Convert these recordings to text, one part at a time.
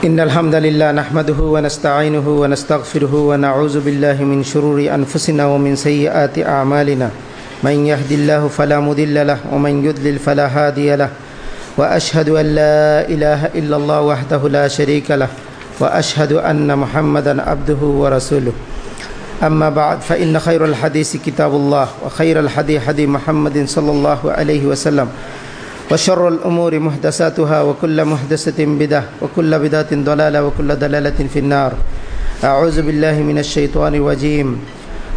إن الحمد لله نحمده ونستعينه ونستغفره ونعوذ بالله من شرور أنفسنا ومن سيئات أعمالنا. من يهد الله فلا مضل له ومن يضلل فلا هادي له. وأشهد أن لا إله إلا الله وحده لا شريك له. وأشهد أن محمدا عبده ورسوله. أما بعد فإن خير الحديث كتاب الله وخير الحديث حديث محمد صلى الله عليه وسلم. وشر الأمور محدثاتها وكل محدثة بدعة وكل بدعة ضلالة وكل ضلالة في النار. أعوذ بالله من الشيطان الرجيم.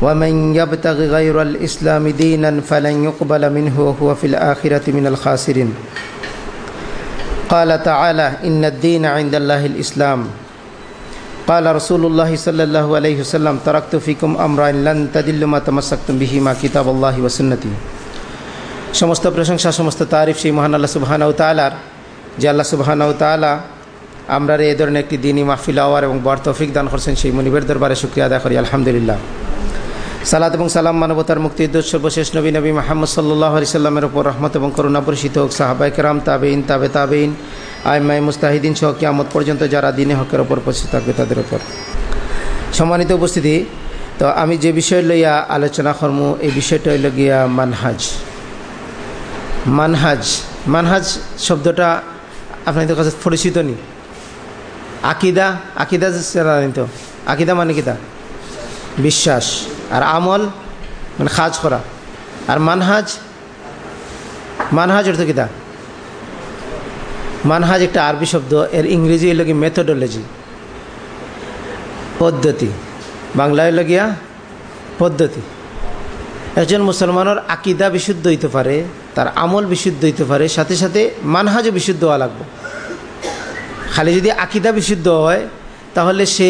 ومن يبتغي غير الإسلام دينا فلن يقبل منه وهو في الآخرة من الخاسرين. قال تعالى إن الدين عند الله الإسلام. قال رسول الله صلى الله عليه وسلم تركت فيكم أمرين لن تدلوا ما تمسكتم بهما كتاب الله وسنتي. সমস্ত প্রশংসা, সমস্ত তারিফ সেই মহান আল্লাহ সুবাহানাউ তালার যে আল্লাহ সুবাহানাউ তালা আমরা এই ধরনের একটি দিনই মাহফিল, আওয়ার এবং বর তৌফিক দান করছেন সেই মনিবের দরবারে শুক্রিয়া আদা করি, আলহামদুলিল্লাহ। সালাদ এবং সালাম মানবতার মুক্তির দোষ সর্বশেষ নবী নবী মাহমদ সাল্লাহ আলি সাল্লামের ওপর রহমত এবং করুণা পরিষিত হোক সাহাবাই কেরাম তাবেইন তাবে তাবেইন আইমাই মুস্তাহিদিন সহ কিয়ামত পর্যন্ত যারা দিনে হকের ওপর উপস্থিত থাকবে তাদের ওপর সম্মানিত উপস্থিতি, তো আমি যে বিষয় লইয়া আলোচনা করম, এই বিষয়টা হইল গিয়া মানহাজ। মানহাজ মানহাজ শব্দটা আপনাদের কাছে পরিচিত নি? আকিদা আকিদা জানিত আকিদা মানে কিতা বিশ্বাস। আর আমল মানে খাজ করা। আর মানহাজ মানহাজ অর্থ কিতা মানহাজ একটা আরবি শব্দ, এর ইংরেজি হইল কি মেথোডোলজি পদ্ধতি। বাংলায় হইল গিয়া পদ্ধতি। একজন মুসলমানের আকিদা বিশুদ্ধ হইতে পারে তার আমল বিশুদ্ধ হইতে পারে, সাথে সাথে মানহাজও বিশুদ্ধ হওয়া লাগবে। খালি যদি আকিদা বিশুদ্ধ হয়, তাহলে সে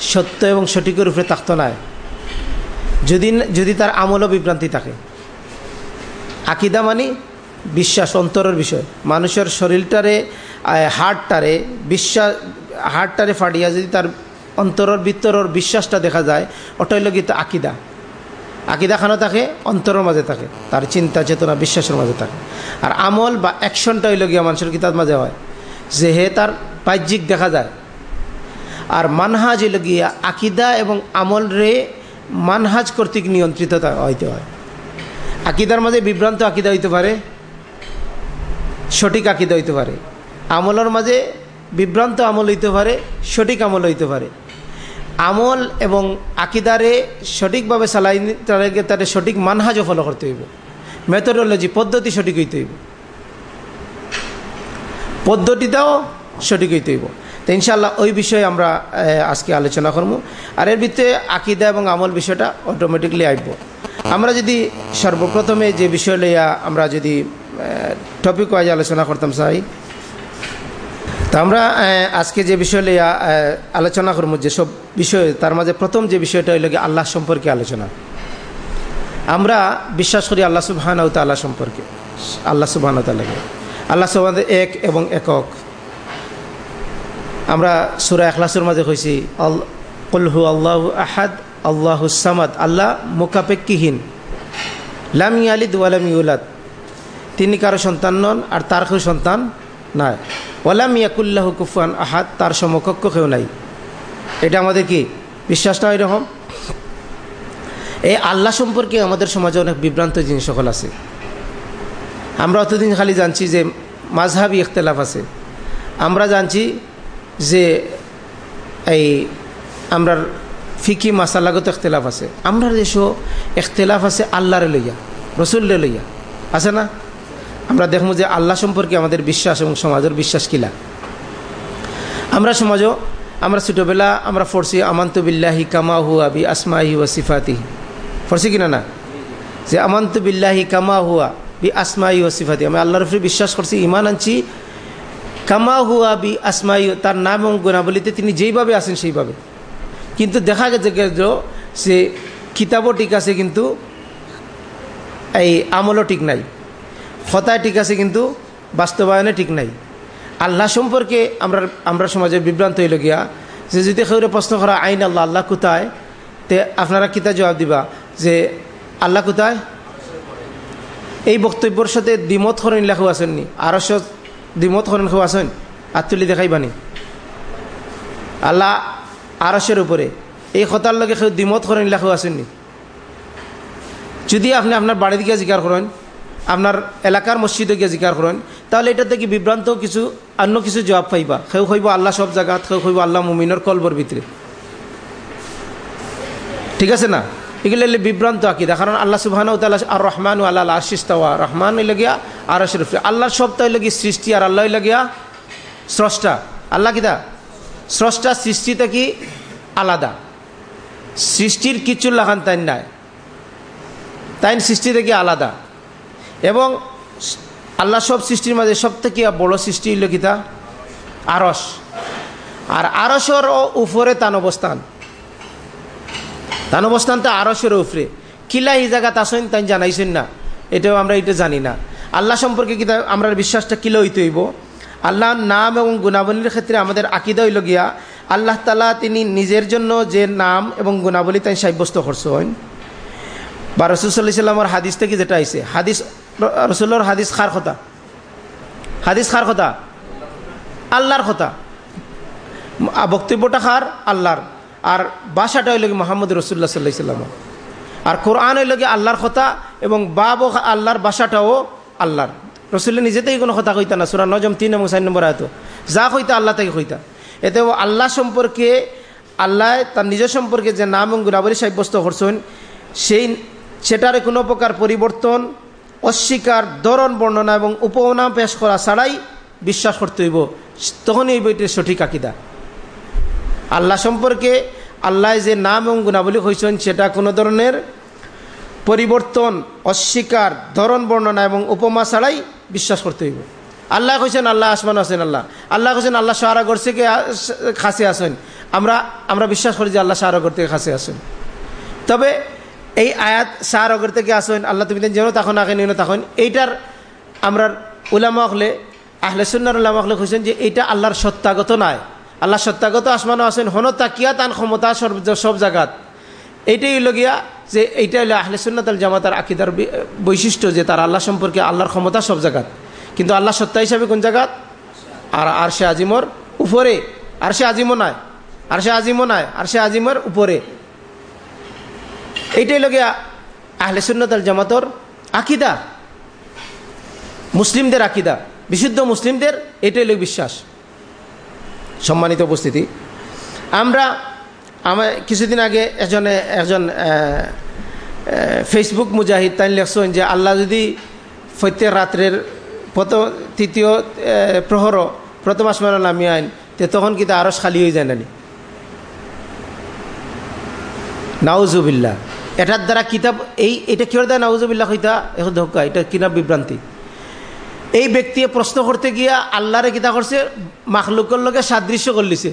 সত্য এবং সঠিকের উপরে থাকতো না যদি যদি তার আমলও বিভ্রান্তি থাকে। আকিদা মানে বিশ্বাস, অন্তরের বিষয়। মানুষের শরীরটারে হার্টটারে বিশ্বাস হার্টটারে ফাটিয়া যদি তার অন্তরের, ভিতরের বিশ্বাসটা দেখা যায়, ওটাই লোক আকিদা। আকিদা খানো থাকে, অন্তরের মাঝে থাকে। তার চিন্তা চেতনা, বিশ্বাসের মাঝে থাকে। আর আমল বা অ্যাকশনটা হইল গিয়া মানুষের কিতাব মাঝে হয়। যে হে তার বাহ্যিক দেখা যায়। আর মানহাজ হইল গিয়া আকিদা এবং আমল রে মানহাজ কর্তৃক নিয়ন্ত্রিত হইতে হয়। আকিদার মাঝে বিভ্রান্ত আকিদা হইতে পারে। সঠিক আকিদা হইতে পারে। আমলের মাঝে বিভ্রান্ত আমল হইতে পারে। সঠিক আমল হইতে পারে। আমল এবং আকিদারে সঠিকভাবে চালাই তাদেরকে তাদের সঠিক মানহাজও ফলো করতে হইব। মেথোডোলজি পদ্ধতি সঠিক হইতে হইব। পদ্ধতিটাও সঠিক হইতে হইব। তো ইনশাল্লাহ ওই বিষয়ে আমরা আজকে আলোচনা করব। আর এর ভিতরে আকিদা এবং আমল বিষয়টা অটোমেটিকলি আসব আমরা যদি সর্বপ্রথমে যে বিষয় লইয়া আমরা যদি টপিক ওয়াইজ আলোচনা করতাম চাই তো আমরা আজকে যে বিষয় লইয়া আলোচনা করব, যেসব বিষয়, তার মাঝে প্রথম যে বিষয়টা হইল আল্লাহ সম্পর্কে আলোচনা। আমরা বিশ্বাস করি আল্লাহ সুবাহান আল্লাহ সম্পর্কে। আল্লাহ সুবাহান তাল্লাহকে আল্লাহ সুবাহ এক এবং একক। আমরা সুরা এখলাসের মাঝে কইছি কলহু আল্লাহ আহাদ, আল্লাহ সামাদ, আল্লাহ মোকাপেক্ষিহীন লাম ইয়ালিদ ওয়ালাম ইউলাদ। তিনি কারও সন্তান নন, আর তার কেউ সন্তান নাই। ওলাম ইয়াকুল্লাহ কুফান আহাদ, তার সমকক্ষ কেউ নাই। এটা আমাদের কি? বিশ্বাসটা এরকম? এই আল্লাহ সম্পর্কে আমাদের সমাজে অনেক বিভ্রান্ত জিনিস সকল আছে। আমরা অতদিন খালি জানছি যে মাঝহাবি ইখতলাফ আছে। আমরা জানছি যে এই আমরা ফিকি মাসালাগত এখতলাফ আছে। আমরা দেশও এখতলাফ আছে আল্লাহরে লইয়া রসুল্লে লইয়া, আছে না? আমরা দেখব যে আল্লাহ সম্পর্কে আমাদের বিশ্বাস এবং সমাজের বিশ্বাস কিলা আমরা সমাজও, আমরা ছোটোবেলা আমরা ফরছি আমান্তু বিল্লাহি কামা হুয়া বি আসমাহি ওয়া সিফাতি ফরছি কিনা না? যে আমান্তু বিল্লাহি কামা হুয়া বি আসমাই ও সিফাতি আমি আল্লাহর উপরে বিশ্বাস করছি ইমান আনছি। কামা হুয়া বি আসমাই তার নাম এবং গুণাবলিতে তিনি যেইভাবে আছেন সেইভাবে। কিন্তু দেখা গেছে সে কিতাবও ঠিক আছে, কিন্তু এই আমলও ঠিক নাই। হতায় ঠিক আছে কিন্তু বাস্তবায়নে ঠিক নাই। আল্লাহ সম্পর্কে আমরা আমরা সমাজে বিভ্রান্ত হইল গিয়া, যে যদি কেউ প্রশ্ন করা, আইন আল্লাহ আল্লাহ কোথায়? তে আপনারা কিতা জবাব দিবা, যে আল্লাহ কোথায়? এই বক্তব্যর সাথে দ্বিমত হরেন লেখা আসেননি আরশ দ্বিমত হরেন খেউ আসেন আত্মলি দেখাইবানি। আল্লাহ আরসের উপরে। এই কথার লগে কেউ দ্বিমত হরেন লেখা আসেননি যদি আপনি আপনার বাড়িতে গিয়ে জিকার করেন আপনার এলাকার মসজিদে গিয়ে জিকার করেন, তাহলে এটা থেকে বিভ্রান্ত কিছু, অন্য কিছু জবাব পাইবা? কেউ কইব আল্লাহ সব জায়গাত কেউ কইব আল্লাহ মুমিনের কলবর ভিতরে। ঠিক আছে না? এগুলো বিভ্রান্ত আকিদা, কারণ আল্লাহ সুবাহান আর রহমান আল্লাহ আশিস্তাওয়া রহমান লাগিয়া আর শরীফ আল্লাহর সবটাই লাগি সৃষ্টি আর আল্লাহ লাগিয়া স্রষ্টা। আল্লাহ কিতা স্রষ্টা সৃষ্টিটা কি? আলাদা। সৃষ্টির কিছু লাগান তাই নাই। তাই সৃষ্টি থেকে আলাদা? এবং আল্লাহ সব সৃষ্টির মাঝে সব থেকে বড় সৃষ্টি হইল কিতা আরস আর আরসর উপরে তান অবস্থান। তান অবস্থান তো আরসের উপরে। কিলা এই জায়গাত আসেন তাই জানাইছেন না। এটাও আমরা এটা জানি না। আল্লাহ সম্পর্কে কিতা আমরা বিশ্বাসটা কিলো হইতে হইব? আল্লাহর নাম এবং গুণাবলীর ক্ষেত্রে আমাদের আকিদা হইল গিয়া, আল্লাহ তালা তিনি নিজের জন্য যে নাম এবং গুণাবলী তাই সাব্যস্ত করছেন। বা রসুল্লাহ সাল্লামর হাদিস থেকে যেটা আইছে, হাদিস রসুল্লর হাদিস খার কথা। হাদিস খার কথা। আল্লাহর কথা। বক্তব্যটা খার, আল্লাহর। আর বাসাটা হইল মোহাম্মদ রসুল্লাহ সাল্লাহ সাল্লাম। আর কোরআন হইল আল্লাহর কথা এবং বাব আল্লাহর বাসাটাও আল্লাহর। রসুল্লাহ নিজেতেই কোনো কথা কইতা না, সুরা নজম তিন এবং চার নম্বর আয়তো। যা কইতা আল্লাহ থেকে কইতা। এতে আল্লাহ সম্পর্কে, আল্লাহ তার নিজের সম্পর্কে যে নাম এবং গুণাবলী সাব্যস্ত করছেন, সেই সেটার কোনো প্রকার পরিবর্তন অস্বীকার, ধরন, বর্ণনা এবং উপনাম পেশ করা ছাড়াই বিশ্বাস করতে হইব। তখনই এই বইটির সঠিক আকিদা। আল্লাহ সম্পর্কে আল্লাহ যে নাম এবং গুণাবলী হয়েছেন সেটা কোনো ধরনের পরিবর্তন, অস্বীকার, ধরন, বর্ণনা এবং উপমা ছাড়াই বিশ্বাস করতে হইব। আল্লাহ কইছেন, আল্লাহ আসমান আছেন আল্লাহ। আল্লাহ কইছেন, আল্লাহ সাহারাগর থেকে খাসে আসেন আমরা আমরা বিশ্বাস করি যে আল্লাহ সাহারাগর থেকে খাসে আসেন তবে এই আয়াত সাহারাগর থেকে আসেন, আল্লাহ তুমি যেন তখন আগে নিন তখন এইটার আমরা উলামা হলে, আহলে সুন্নার হলে কইছেন যে এইটা আল্লাহর সত্যাগত নয়। আল্লাহ সত্যাগত আসমানও আছেন, হন তাকিয়া তান ক্ষমতা সর্ব সব জায়গাত এইটাই হইল গিয়া যে এইটা হইল আহলে সুন্নাত আল জামাতার আকিদার বৈশিষ্ট্য যে তার আল্লাহ সম্পর্কে আল্লাহর ক্ষমতা সব জায়গাত কিন্তু আল্লাহ সত্তা হিসাবে কোন জায়গাত আর আর সে আজিমর উপরে। আর সে আজিমও নয় আর সে আজিমও নয় আর সে আজিমর উপরে। এইটাই লগে আহলে সুন্নত আল জামাতর আকিদা। মুসলিমদের আকিদা, বিশুদ্ধ মুসলিমদের এটাই লোক বিশ্বাস। সম্মানিত উপস্থিতি, আমরা আমার কিছুদিন আগে একজনে, একজন ফেসবুক মুজাহিদ তাই লেখছেন যে আল্লাহ যদি প্রত্যেক রাত্রের প্রথম তৃতীয় প্রহর, প্রথম আসমান নামি আইন তে তখন কিন্তু আরস খালি হয়ে যায় নানি নাউজুবিল্লা এটার দ্বারা কিতাব, এই, এটা কেউ দেয় নাউজুবিল্লা হইতা এখন ধোকা, এটা কিনা বিভ্রান্তি। এই ব্যক্তি প্রশ্ন করতে গিয়া আল্লাহরে কিতা করছে মাখলুকের লগে সাদৃশ্য করলিছে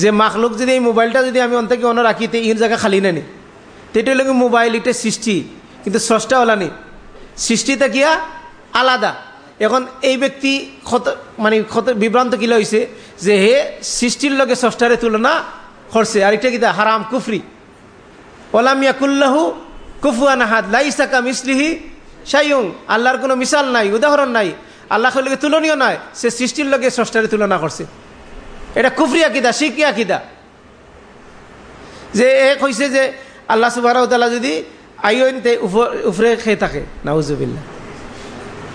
যে মাখলুক যদি এই মোবাইলটা যদি আমি অন্তকে অন্য রাখি তো ইর জায়গা খালি নেনি তেটাই লগে মোবাইল এটা সৃষ্টি, কিন্তু স্রষ্টা হলানি সৃষ্টিটা গিয়া আলাদা। এখন এই ব্যক্তি ক্ষত মানে ক্ষত বিভ্রান্ত কিলা হয়েছে যে হে সৃষ্টির লগে স্রষ্টারে তুলনা করছে আর এটা কিতা হারাম কুফরি আল্লাহর কোনো মিসাল নাই, উদাহরণ নাই। আল্লাহ লগে তুলনীয় নয়, সে সৃষ্টির লগে স্রষ্টারে তুলনা করছে। এটা কুফরি আকিদা শিকি আকিদা। যে এক কইছে যে আল্লাহ সুবাহ যদি আইন তে উফরে খেয়ে থাকে নাউজুবিল্লা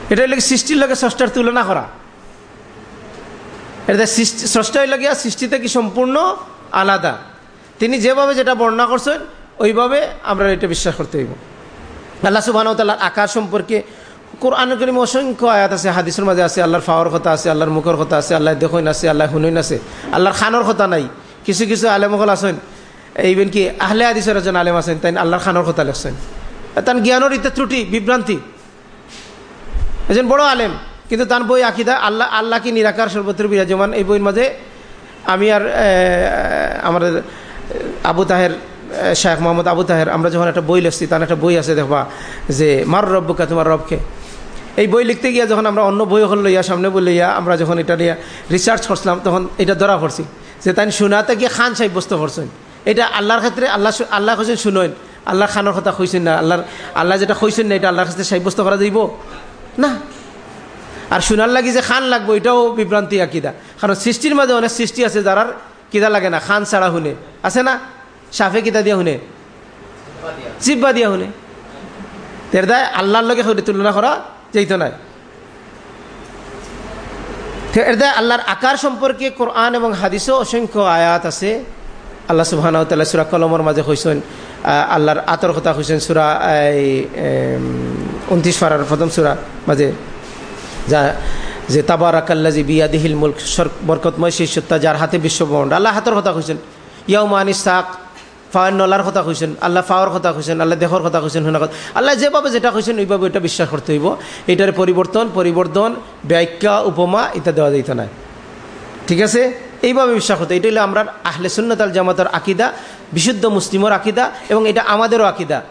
এটা হইলে সৃষ্টির লগে স্রষ্টার তুলনা করা? এটা সৃষ্টি, স্রষ্টা হইলে গিয়া সৃষ্টি থেকে সম্পূর্ণ আলাদা? তিনি যেভাবে যেটা বর্ণনা করছেন ওইভাবে আমরা এটা বিশ্বাস করতে হইব। আল্লাহ সুবাহ তাল্লাহ আকার সম্পর্কে কোরআন করিম অসংখ্য আয়াত আছে, হাদিসের মাঝে আছে, আল্লাহর ফাওয়ার কথা আছে, আল্লাহর মুখের কথা আছে আল্লাহ দেখইন আছে আল্লাহ শুনইন আছে, আল্লাহর খানোর কথা নাই। কিছু কিছু আলেমকল আছেন ইভেন কি আহলে হাদিসের এজন আলেম আছেন তাই আল্লাহর খানোর কথা লেখছেন। তার জ্ঞানের ইত্যা ত্রুটি, বিভ্রান্তি। এজন বড় আলেম, কিন্তু তার বই আকিদা, আল্লাহ আল্লাহ কি নিরাকার সর্বত্র বিরাজমান। এই বইয়ের মাঝে আমি আর আমাদের আবু তাহের শেখ মোহাম্মদ আবু তাহের, আমরা যখন একটা বই লিখছি, তার একটা বই আছে, দেখবা, যে মার রব্বকা তোমার রবকে। এই বই লিখতে গিয়া যখন আমরা অন্য বই হল লইয়া, সামনে বই লইয়া আমরা যখন এটা নিয়ে রিসার্চ করছিলাম, তখন এটা ধরা পড়ছি, যে তাই শোনাতে গিয়ে খান সাব্যস্ত করছেন এটা আল্লাহর ক্ষেত্রে আল্লাহ আল্লাহ কৈছেন শুনেন আল্লাহ খানোর কথা কইছেন না, আল্লাহর, আল্লাহ যেটা কইছেন না, এটা আল্লাহর ক্ষেত্রে সাব্যস্ত করা যাইব? না। আর শোনার লাগি যে খান লাগবো, এটাও বিভ্রান্তি আকিদা। কারণ সৃষ্টির মাঝে অনেক সৃষ্টি আছে যারার কিদা লাগে না, খান ছাড়া শুনে। আছে না? সাফে কিতা দিয়া শুনে? জিব্বা দিয়া শুনে। তের দায় আল্লাহর লগে তুলনা করা যেত নাই। এর দায় আল্লাহর আকার সম্পর্কে কোরআন এবং হাদিসও অসংখ্য আয়াত আছে। আল্লাহ সুবাহ তাল্লাহ সুরা কলমর মাঝে কইসেন আল্লাহর আতর কথা কইসেন সুরা, এই উনত্রিশ ফারার প্রথম সুরা মাঝে যা, যে তাবারাকাল্লাজি বিয়াদিহিল মুল্ক বরকতময় সত্তা যার হাতে বিশ্বব্রহ্মাণ্ড। আল্লাহ হাতের কথা কইছেন ইয়াও মানি সাক ফাওয়ার নলার কথা কইছেন, আল্লাহ ফাওয়ার কথা কইছেন, আল্লাহ দেহর কথা কইছেন শুনা কথা আল্লাহ যেভাবে যেটা কইছেন, ওইভাবে এটা বিশ্বাস করতে হইব। এটার পরিবর্তন পরিবর্তন, ব্যাখ্যা, উপমা এটা দেওয়া যাইত না। ঠিক আছে? এইভাবে বিশ্বাস করতে এটা হলো আমরা আহলে সুন্নত আল জামাতের আকিদা, বিশুদ্ধ মুসলিমর আকিদা এবং এটা আমাদেরও আকিদা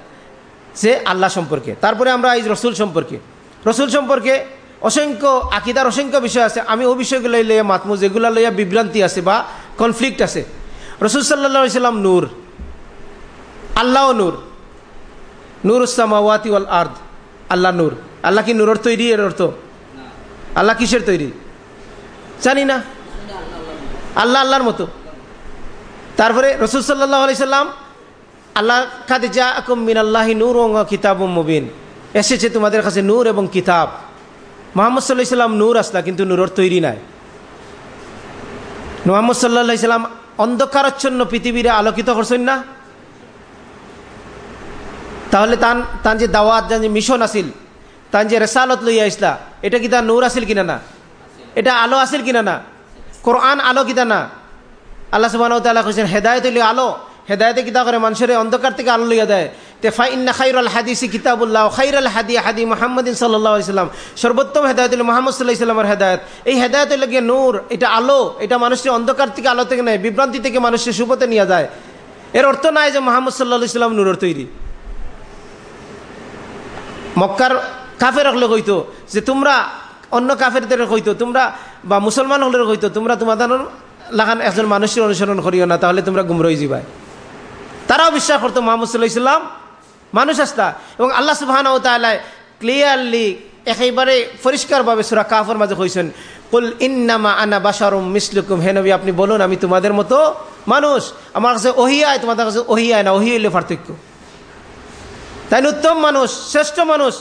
যে আল্লাহ সম্পর্কে। তারপরে আমরা এই রসুল সম্পর্কে। রসুল সম্পর্কে অসংখ্য আকিদার অসংখ্য বিষয় আছে। আমি ওই বিষয়গুলো লইয়া মাতমু যেগুলো লইয়া বিভ্রান্তি আছে বা কনফ্লিক্ট আছে। রসুল সাল্লা সাল্লাম নূর। আল্লাহ নূর। নূর উসামাওয়াতি ওয়াল আর্দ। আল্লাহ নূর। আল্লাহ কি নূরের তৈরি, এর অর্থ? আল্লাহ কিসের তৈরি? জানি না। আল্লাহ আল্লাহর মতো। তারপরে রসুল সাল্লাহ আলি সাল্লাম, আল্লাহ খাতে যা মিন আল্লাহি নূর ও কিতাব মুবিন। এসেছে তোমাদের কাছে নূর এবং কিতাব। মোহাম্মদ সাল্লাহ সাল্লাম নূর আসলা, কিন্তু নূরের তৈরি নাই। মোহাম্মদ সাল্লাহ সাল্লাম অন্ধকারচ্ছন্ন পৃথিবীরে আলোকিত করছেন না? তাহলে তান তান যে দাওয়াত যে মিশন আসিল তান যে রেসালত লইয়া আসলা এটা কি তার নূর আসিল কিনা না? এটা আলো আসিল কিনা না? কোরআন আলো কিতা না? আল্লাহ সুবাহ তাল্লাহ কৈছেন হেদায়ত লইয়া আলো, হেদায়তে কিতা করে? মানুষের অন্ধকার থেকে আলো লইয়া দেয়। তেফা ইন্না খাইরুল হাদিসি কিতাবুল্লাহ খাইরুল হাদি হাদি মোহাম্মদিন সাল্লাহ ইসলাম সর্বোত্তম হেদায়ত মোহাম্মদ সাল্লাহ ইসলামের হেদায়ত। এই হেদায়ত লাগিয়ে নূর, এটা আলো, এটা মানুষের অন্ধকার থেকে আলো থেকে নেয়, বিভ্রান্তি থেকে মানুষের সুপথে নিয়ে যায়। এর অর্থ নাই যে মোহাম্মদ সাল্লাহ ইসলাম নূরের তৈরি। মক্কার কাফের হলে কইতো যে তোমরা অন্য কাফেরদের কইতো তোমরা বা মুসলমান হলে কইতো তোমরা তোমাদের লাগান একজন মানুষের অনুসরণ করিও না, তাহলে তোমরা গুমরই যাবাই তারাও বিশ্বাস করতো মোহাম্মদ ইসলাম মানুষ আসতা এবং আল্লাহ সুবাহান ক্লিয়ারলি একেবারে পরিষ্কারভাবে সুরা কাফর মাঝে কইছেন, কুল ইন্নামা আনা বাসারুম মিসলুকুম হেনবি আপনি বলুন, আমি তোমাদের মতো মানুষ, আমার কাছে ওহিয়ায় তোমাদের কাছে ওহিয়ায় না, ওহি হইলে পার্থক্য। তাই উত্তম মানুষ, শ্রেষ্ঠ মানুষ,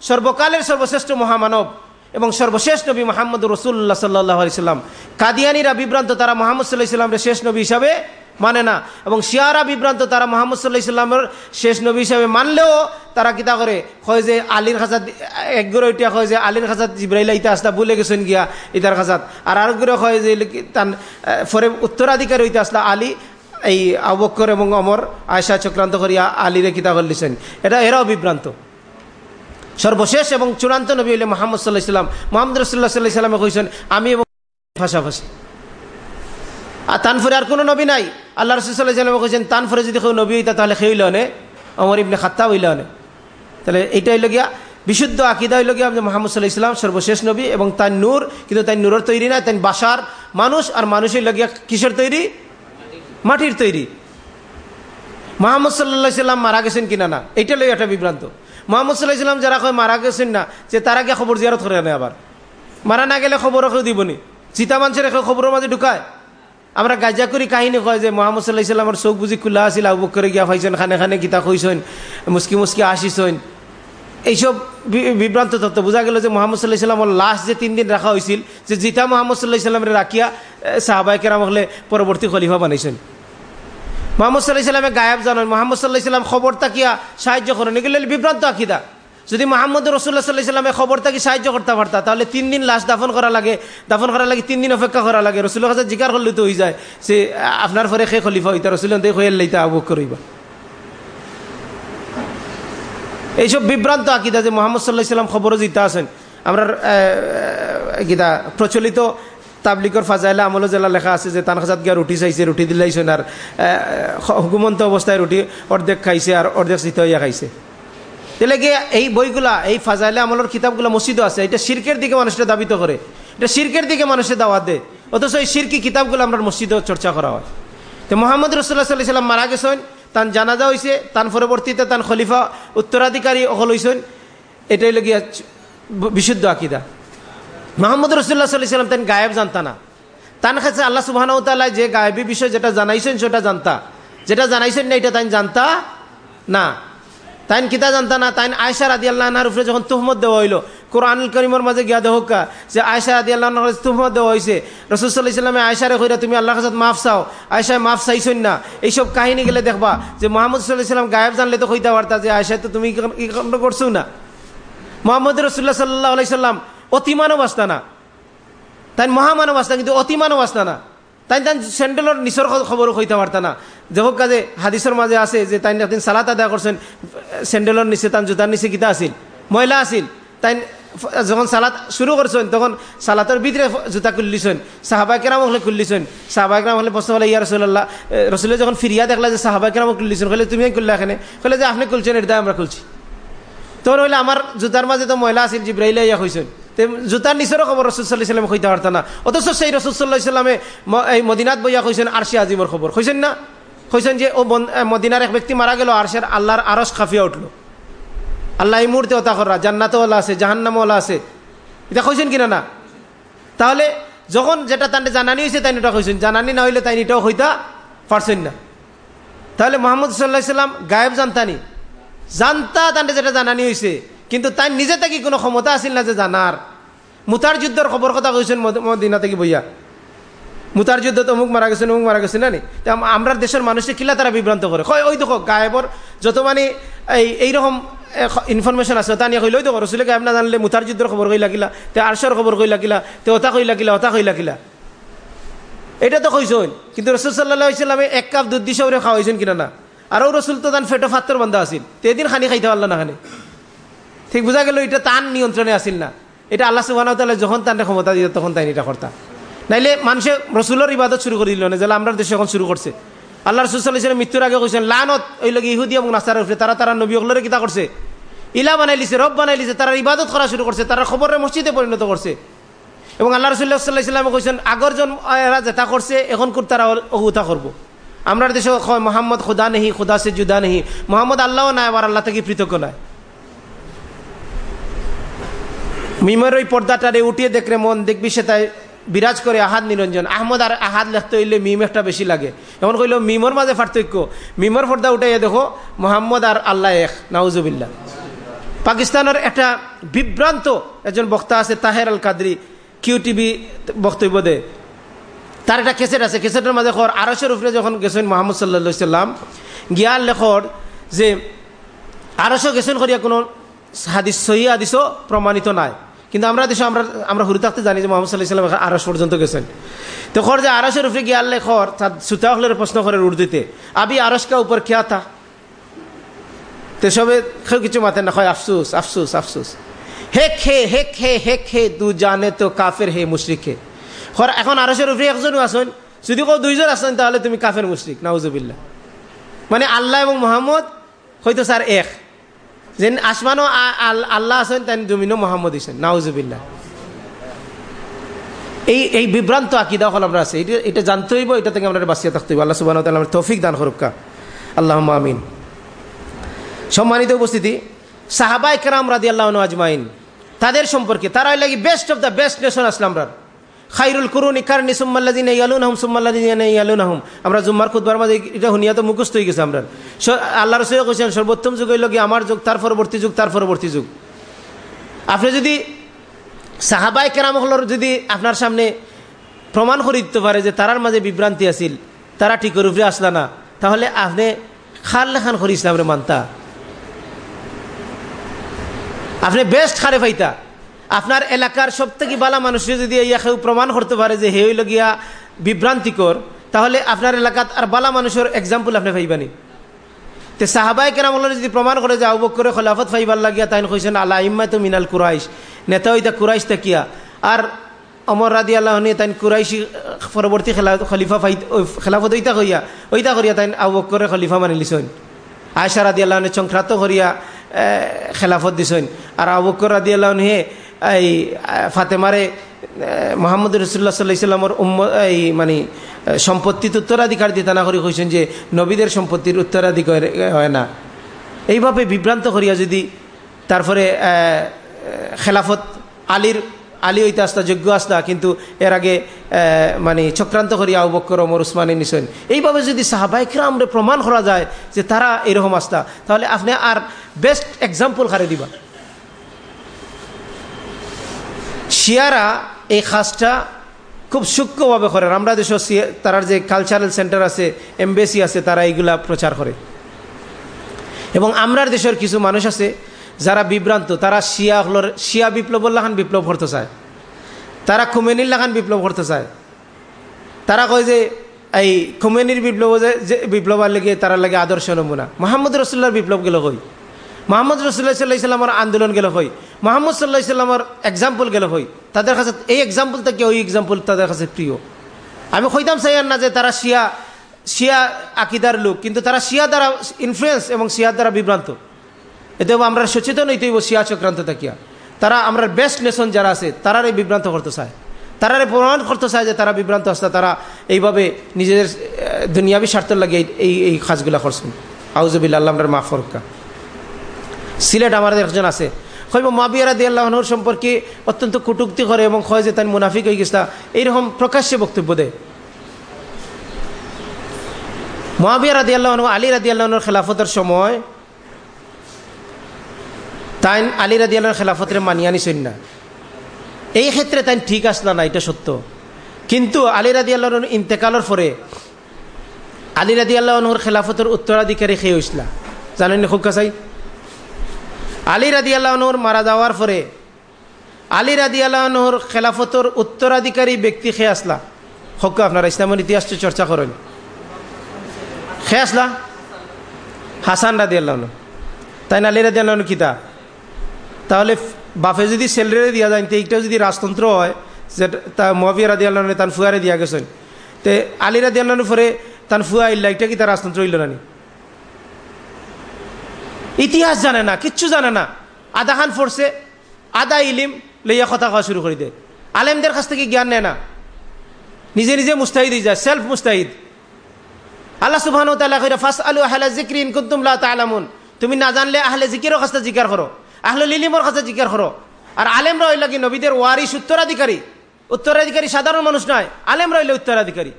সর্বকালের সর্বশ্রেষ্ঠ মহামানব এবং সর্বশেষ নবী মোহাম্মদ রসুল্লাহ সাল্লাহ আলিয়াল্লাম কাদিয়ানিরা বিভ্রান্ত তারা মোহাম্মদ সাল্লাহ ইসলামের শেষ নবী হিসাবে মানে না এবং শিয়ারা বিভ্রান্ত তারা মোহাম্মদ সাল্লাহ ইসলামের শেষ নবী হিসাবে মানলেও তারা কিতা করে? হয় যে আলীর খাজাত একগুলো এটা হয় যে আলীর খাজাত জিব্রাইলা ইতা আসলা ভুলে গেছেন গিয়া ইতার খাজাত আর আরেকগুলো হয় যে তান পরে উত্তরাধিকারী হইতে আসলা আলী এই আবক্কর এবং অমর আয়সা চক্রান্ত করিয়া আলীরে কিতা করলিছেন এটা এরাও বিভ্রান্ত। সর্বশেষ এবং চূড়ান্ত নবী হইলে মোহাম্মদ সাল্লাহ ইসলাম মোহাম্মদ রসুল্লাহ সাল্লাহ ইসলামে কইছেন, আমি এবং ফাঁসাফাঁসি আর তানফরে আর কোনো নবী নাই। আল্লাহ রসুল্লাহ ইসলামে কইছেন, তানফরে যদি কেউ নবী হইতা, তাহলে খেয়ে নে অমর ইবনে খাত্তা হইল নে তাহলে এইটা হইল গিয়া বিশুদ্ধ আকিদা হইল গিয়া মোহাম্মদ সাল্লাহ ইসলাম সর্বশেষ নবী এবং তাই নূর, কিন্তু তাই নূরের তৈরি না তাই বাসার মানুষ আর মানুষ হইল গিয়া কিসের তৈরি? মাটির তৈরি। মোহাম্মদ সাল্লাহ সাল্লাম মারা গেছেন কিনা না? এইটা লই একটা বিভ্রান্ত। মোহাম্মদ সাল্লাহ ইসলাম যারা কয় মারা গেছেন না, যে তারা গিয়ে খবর জিয়ারত করে না আবার। মারা না গেলে খবর কেউ দিবনি চিতা মানুষের এখন খবরের মাঝে ঢুকায়। আমরা গাজা করি কাহিনী কয় যে মোহাম্মদ সাল্লাহ ইসলামের চোখ বুঝি খোলা আছিল আবু করে গিয়া পাইছেন খানে খানে গীতা কইছেন, মুসকি মুসকি আসিছেন এইসব বিভ্রান্ত তত্ত্ব। বোঝা গেল যে মোহাম্মদ সাল্লাহ ইসলামের লাশ যে তিন দিন রাখা হয়েছিল, যে জিতা মোহাম্মদ সাল্লাহ ইসলামের রাখিয়া সাহাবাই কেরাম হলে পরবর্তী খলিফা বানাইছেন মোহাম্মদ সাল্লাহ ইসলামে গায়েব জানেন, মোহাম্মদ সাল্লাহ ইসলাম খবর তাকিয়া সাহায্য করেন। এগুলো বিভ্রান্ত আকিদা। যদি মোহাম্মদ রসুল্লাহ সাল্লাহ ইসলামে খবর থাকি সাহায্য করতে পারতা, তাহলে তিন দিন লাশ দাফন করা লাগে, দাফন করা লাগে, তিন দিন অপেক্ষা করা লাগে। রসুলের কাছে জিকার করলে তো হয়ে যায় সে আপনার পরে সে খলিফা হইতা? রসুল হয়ে লাইতা আবুক করিবা এইসব বিভ্রান্ত আকিদা যে মোহাম্মদ সাল্লাহ ইসলাম খবরও জিতা আছেন আমরা গীতা প্রচলিত তাবলিকর ফাজাইলা আমল জেলা লেখা আছে যে তান খাজাত গিয়া রুটি চাইছে, রুটি দিলাইছেন আর হুকুমন্ত অবস্থায় রুটি অর্ধেক খাইছে আর অর্ধেক চিত হইয়া খাইছে। তাহলে গিয়ে এই বইগুলা, এই ফাজাইলা আমলের কিতাবগুলো মসজিদও আছে, এটা শির্কের দিকে মানুষটা দাবিত করে। এটা শির্কের দিকে মানুষের দাওয়াত দেয়, অথচ এই শিরকি কিতাবগুলো আমরা মসজিদে চর্চা করা হয়। তো মোহাম্মদ রসুল্লাহ সাল্লাহ সাল্লাম মারা গেছেন তান জানাজা হয়েছে তান পরবর্তীতে তান খলিফা উত্তরাধিকারী অকল হয়েছেন এটাই লগিয়া বিশুদ্ধ আকিদা। মোহাম্মদ রসুল্লাহ সাল্লাহ সাল্লাম তান গায়েব জানতা না। তান কাছে আল্লাহ সুবাহানতাল্লাহ যে গায়েবী বিষয় যেটা জানাইছেন সেটা জানতা। যেটা জানাইছেন না এটা তাই জানতা না। তাইন কিতা জানতা না? তাইন আয়সা আদি আল্লাহ উপরে যখন তুহমত দেওয়া হইল কোরআনুল করিমর মাঝে গিয়া দেহকা যে আয়সা আদি আল্লাহ তুহমত দেওয়া হয়েছে রসুল্লাহ ইসলামে আয়সারে কইরা, তুমি আল্লাহ কাছে মাফ চাও আয়সায় মাফ চাইছেন না। এইসব কাহিনী গেলে দেখবা যে মোহাম্মদ সাল্লাহ ইসলাম গায়েব জানলে তো কইতে পারতা যে আয়সায় তো তুমি করছ না? মোহাম্মদ রসুল্লাহ সাল্লাহ আলাইসাল্লাম অতিমানব আসতা না। তাই মহামানব আসতা কিন্তু অতিমানব আসতা না। তাই তাই স্যান্ডেলর নিচর খবর কইতে পারতা না। দেখো কাজে হাদিসের মাঝে আছে যে, তাই একদিন সালাত আদায় করছেন স্যান্ডেলর নিচে তার জুতার নিচে কিতা আসিল ময়লা আসিল তাই যখন সালাত শুরু করছেন, তখন সালাতের ভিতরে জুতা খুললিছেন সাহাবাই কেরাম হলে খুললিছেন সাহাবাই কেরাম হলে প্রশ্ন হলে, ইয়া রসুল্লাহ রসুল্লাহ যখন ফিরিয়া দেখলা যে সাহাবাই কেরাম খুললিছেন হলে তুমি খুললা এখানে? হলে যে, আপনি খুলছেন, এটা আমরা খুলছি। তোর হইলে আমার জুতার মাঝে তো ময়লা আছিল, জিব্রাইলে ইয়া হয়েছেন জুতার নিচেরও খবর রসুল্লাহ ইসলামে কইতে পারত না। অথচ সেই রসুল্লাহ ইসলামে এই মদিনাত বইয়া কইছেন আরশি আজিমর খবর। কইছেন না? কইছেন যে, ও মদিনার এক ব্যক্তি মারা গেল, আরশের আল্লাহর আরস খাফিয়া উঠল। আল্লাহ এই মুহূর্তে ওতা করা জান্নাতওয়ালা আছে জাহান্নামওয়ালা আছে। এটা কইছেন কিনা না? তাহলে যখন যেটা তান্ডে জানানি হয়েছে তাই এটা কইছেন, জানানি না হইলে তাই এটাও হইতা পারছেন না। তাহলে মোহাম্মদ সাল্লাহ সাল্লাম গায়েব জানতানি। জানতা তান্ডে যেটা জানানি হয়েছে কিন্তু তাই নিজে থেকে কোনো ক্ষমতা আছিল না যে জানার। মুতার যুদ্ধের খবর কথা কইছেন মদিনা থেকে বইয়া। মুতার যুদ্ধ তো অমুক মারা গেছে, অমুক মারা গেছে, না নি? আমরা দেশের মানুষকে কিলা তারা বিভ্রান্ত করে? হয় ওই দেখো, গায়েবর যত মানে এই, এইরকম ইনফরমেশন আছে তা নিয়ে কইল ওই দেখো রসুলে গায়েব না জানলে মুতার খবর কই লাগিলা, তে আরশর খবর কই লাগিলা, তে ওটা কই লাগিলা ওটা কই লাগিলা। এটা তো কইছেন কিন্তু রসুল সাল্লাহ ইসলামে এক কাপ দুধ দিছে ওরে খাওয়াইছেন কিনা না। আরও রসুল তো তান ফেটো ফাত্তর বান্ধা আছিল তে এদিন খানি খাইতে পারল না খানি ঠিক বোঝা গেল এটা তান নিয়ন্ত্রণে আসিল না। এটা আল্লাহ সুবাহ যখন তার ক্ষমতা দিত তখন তাই এটা করতা নাইলে মানুষে রসুলের ইবাদত শুরু করে দিল না যেটা আমরা দেশে এখন শুরু করছে আল্লাহ রসুল সাল্লাহ মৃত্যুর আগে কৈছেন লানত, ওই লগে ইহুদি এবং নাস্তার উঠে তারা তারা নবী অগলরে কিতা করছে? ইলা বানাই লিছে রব বানাই লিছে তারা ইবাদত করা শুরু করছে, তারা খবরের মসজিদে পরিণত করছে। এবং আল্লাহ রসুল্লাহ সাল্লাহ ইসলামে কৈছেন আগর জন এরা যেটা করছে, এখন তারা অহুতা করব। আমরা দেশে মোহাম্মদ খুদা নেহি, খুদা সে জুদা নেহি, মোহাম্মদ আল্লাহ নাই, আবার আল্লাহ থেকে পৃথক নয় মিমের ওই পর্দাটারে উঠিয়ে দেখলে মন দেখবি সে তাই বিরাজ করে আহাদ নিরঞ্জন। আহমদ আর আহাদ লেখতে হইলে মিম একটা বেশি লাগে। এমন কইল, মিমর মাঝে পার্থক্য। মিমর পর্দা উঠাইয়া দেখো, মোহাম্মদ আর আল্লাহ এক নাউজুবিল্লা পাকিস্তানের একটা বিভ্রান্ত একজন বক্তা আছে, তাহের আল কাদরি কিউ টিভি বক্তব্য দেয়। তার একটা কেসেট আছে কেসেটের মাঝে খর আরসের উপরে যখন গেছেন মোহাম্মদ সাল্লা সাল্লাম, গিয়ার লেখর যে আরসও গেছেন করিয়া কোনো হাদিস, সহি হাদিসও প্রমাণিত নাই। কিন্তু আমরা দেশে আমরা আমরা হুরু থাকতে জানি যে মোহাম্মদ সাল্লাহ ইসলাম আরস পর্যন্ত গেছেন। তো খর যে আরসের উপরে গিয়ে আল্লে খর, তার সুতা হলের প্রশ্ন করে উর্দুতে, আবি আরসকা উপর খেয়া থা? তো সবে কিছু মাথে না হয় আফসুস আফসুস আফসুস। হে খে হে খে হে খে দু জানে তো কাফের হে মুশরিক হে। খর, এখন আরসের উপরে একজনও আসেন যদি কেউ দুইজন আসেন তাহলে তুমি কাফের মুশরিক নাউজুবিল্লা মানে আল্লাহ এবং মোহাম্মদ হয়তো স্যার, এক। যেন আসমানও আল্লাহ আছেন, তেন জমিনও মোহাম্মদ ইসেন নাউজুবিল্লা এই এই বিভ্রান্ত আকিদা হল আমরা আছে। এটা এটা জানতে হইব এটা থেকে আমরা বাঁচিয়ে থাকতে হইব। আল্লাহ সুবাহ আমার তৌফিক দান করুকা আল্লাহ আমিন। সম্মানিত উপস্থিতি সাহাবা একরাম রাদি আল্লাহ আজমাইন, তাদের সম্পর্কে, তারা লাগি best of the best nation আসলাম আমরা খাইরুল করুনি কারণে সুম্মাল্লাদিন ইয়ালুন আহম আহম আমরা জুম্মার খুদবার মাঝে এটা শুনিয়া তো মুখস্থ হয়ে গেছে আমরা। আল্লাহ রসুল কৈছেন সর্বোত্তম যুগ হইল আমার যুগ, তার পরবর্তী যুগ, তার পরবর্তী যুগ। আপনি যদি সাহাবাই কেরামহলর যদি আপনার সামনে প্রমাণ করে দিতে পারে যে তারার মাঝে বিভ্রান্তি আছিল, তারা ঠিক রূপে আসলা না, তাহলে আপনি খাল লেখান করে ইসলামরে মানতা। আপনি বেস্ট খারে পাইতা আপনার এলাকার সব থেকে বালা মানুষ যদি ইয়া প্রমাণ করতে পারে যে হে হইল গিয়া বিভ্রান্তিকর, তাহলে আপনার এলাকাত আর বালা মানুষের এক্সাম্পল আপনি পাইবানি। তে সাহাবাই কেরাম যদি প্রমাণ করে যে আবুক করে খলাফত ফাইবার লাগিয়া তাই কইছেন আল্লাহ ইম্মা তো মিনাল কুরাইশ নেতা হইতা কুরাইশ তাকিয়া আর অমর রাদি আল্লাহ তাই কুরাইশি পরবর্তী খেলা খলিফা ফাই খেলাফত ওইতা কইয়া ওইতা করিয়া তাই আবুক করে খলিফা মানি লিছন। আয়সা রাদি আল্লাহ চংক্রাত করিয়া খেলাফত দিছন। আর আবুক রাদি আল্লাহ হে এই ফাতেমারে মোহাম্মদ রসুল্লাহ সাল্লাহ ইসলামর উম্ম, এই মানে সম্পত্তির উত্তরাধিকার দিতে না করে কইছেন যে, নবীদের সম্পত্তির উত্তরাধিকার হয় না। এইভাবে বিভ্রান্ত করিয়া যদি তারপরে খেলাফত আলীর, আলী হইতে আসতা, যোগ্য আসতা, কিন্তু এর আগে মানে চক্রান্ত করিয়া আবক্কর অমর উসমানী নিছেন এইভাবে যদি সাহাবাইকরামরে প্রমাণ করা যায় যে তারা এরকম আসতা, তাহলে আপনি আর বেস্ট এক্সাম্পল খারে দিবা। শিয়ারা এই কাজটা খুব সূক্ষ্মভাবে করে। আমরা দেশ তারার যে কালচারাল সেন্টার আছে এমবেসি আছে, তারা এইগুলা প্রচার করে। এবং আমরার দেশের কিছু মানুষ আছে, যারা বিভ্রান্ত, তারা শিয়া হলোর, শিয়া বিপ্লব লাখান বিপ্লব করতে চায়। তারা খুমেনির লাখান বিপ্লব করতে চায়। তারা কয় যে, এই খুমেনির বিপ্লব যে বিপ্লবার লেগে তারা লাগে আদর্শ নমুনা। মোহাম্মদ রসুল্লার বিপ্লব গেল কই? মোহাম্মদ রসুল্লাহ সাল্লাহ ইসলামর আন্দোলন গেল হই। মোহাম্মদ সাল্লাহ ইসলামর এক্সাম্পল গেল হই। তাদের কাছে এই এক্সাম্পল থেকে ওই এক্সাম্পল তাদের কাছে প্রিয়। আমি কইতাম চাইয়ার না যে তারা শিয়া শিয়া আকিদার লোক, কিন্তু তারা শিয়া দ্বারা ইনফ্লুয়েন্স এবং শিয়া দ্বারা বিভ্রান্ত। এতে আমরা সচেতন হইতে হইব শিয়া চক্রান্ত থাকিয়া তারা আমরা বেস্ট নেশন যারা আছে, তারারে বিভ্রান্ত করতে চায়। তারারে প্রমাণ করতে চায় যে তারা বিভ্রান্ত আসতে তারা এইভাবে নিজেদের দুনিয়াবি স্বার্থ লাগে এই এই কাজগুলা করছেন। আউজবিল্লা আল্লাহ মাফ ফরকা সিলেট আমাদের একজন আছে। কইব মাবিয়ারা দিয়ে আল্লাহনুর সম্পর্কে অত্যন্ত কটুক্তি করে এবং হয় যে তাই মুনাফিক হয়ে গেছে এইরকম প্রকাশ্যে বক্তব্য দেয় মহাবিয়া রাদি আল্লাহনু আলী রাদি আল্লাহনুর খেলাফতের সময় তাই আলী রাদি আল্লাহর খেলাফতের মানিয়া নিছেন না। এই ক্ষেত্রে তাই ঠিক আসলা না, এটা সত্য। কিন্তু আলী রাদি আল্লাহর ইন্তেকালের পরে আলী রাদি আল্লাহনুর খেলাফতের উত্তরাধিকারী খেয়ে হইসলা জানেন খুব কাছাই? আলী রাদি আল্লাহনুর মারা যাওয়ার পরে আলী রাদি আল্লাহনুর খেলাফতর উত্তরাধিকারী ব্যক্তি খেয়ে আসলা? হক, আপনারা ইসলামের ইতিহাস চর্চা করেন। খেয়ে আসলা? হাসান রাদি আল্লাহনু তাই না, আলী রাদি আল্লাহনু কিতা? তাহলে বাফে যদি সেলরে দিয়া যায় এইটাও যদি রাজতন্ত্র হয়, যে তা মহাবিয়া রাদি আল্লাহ তান ফুয়ারে দিয়া গেছেন। তে আলী রাদি আল্লাহনু পরে তান ফুয়া ইল্লা এটা কি তার রাজতন্ত্র হইল না? ইতিহাস জানে না, কিচ্ছু জানে না। আধা খান ফোরছে আধা ইলিম লইয়া কথা খাওয়া শুরু করে দেয় আলেমদের কাছ থেকে জ্ঞান নেয় না। নিজে নিজে মুস্তাহিদ হয়ে যায় সেলফ মুস্তাহিদ। আল্লাহ সুবাহ ফাস আলু আহলা জিক্রিন কুন্তুমলা তালামুন তুমি না জানলে আহলে জিকিরও কাছে জিকার করো আহলে লিলিমর কাছে জিকার করো। আর আলেমরা হইল কি নবীদের ওয়ারিস উত্তরাধিকারী। উত্তরাধিকারী সাধারণ মানুষ নয়, আলেমরা হইলে উত্তরাধিকারী।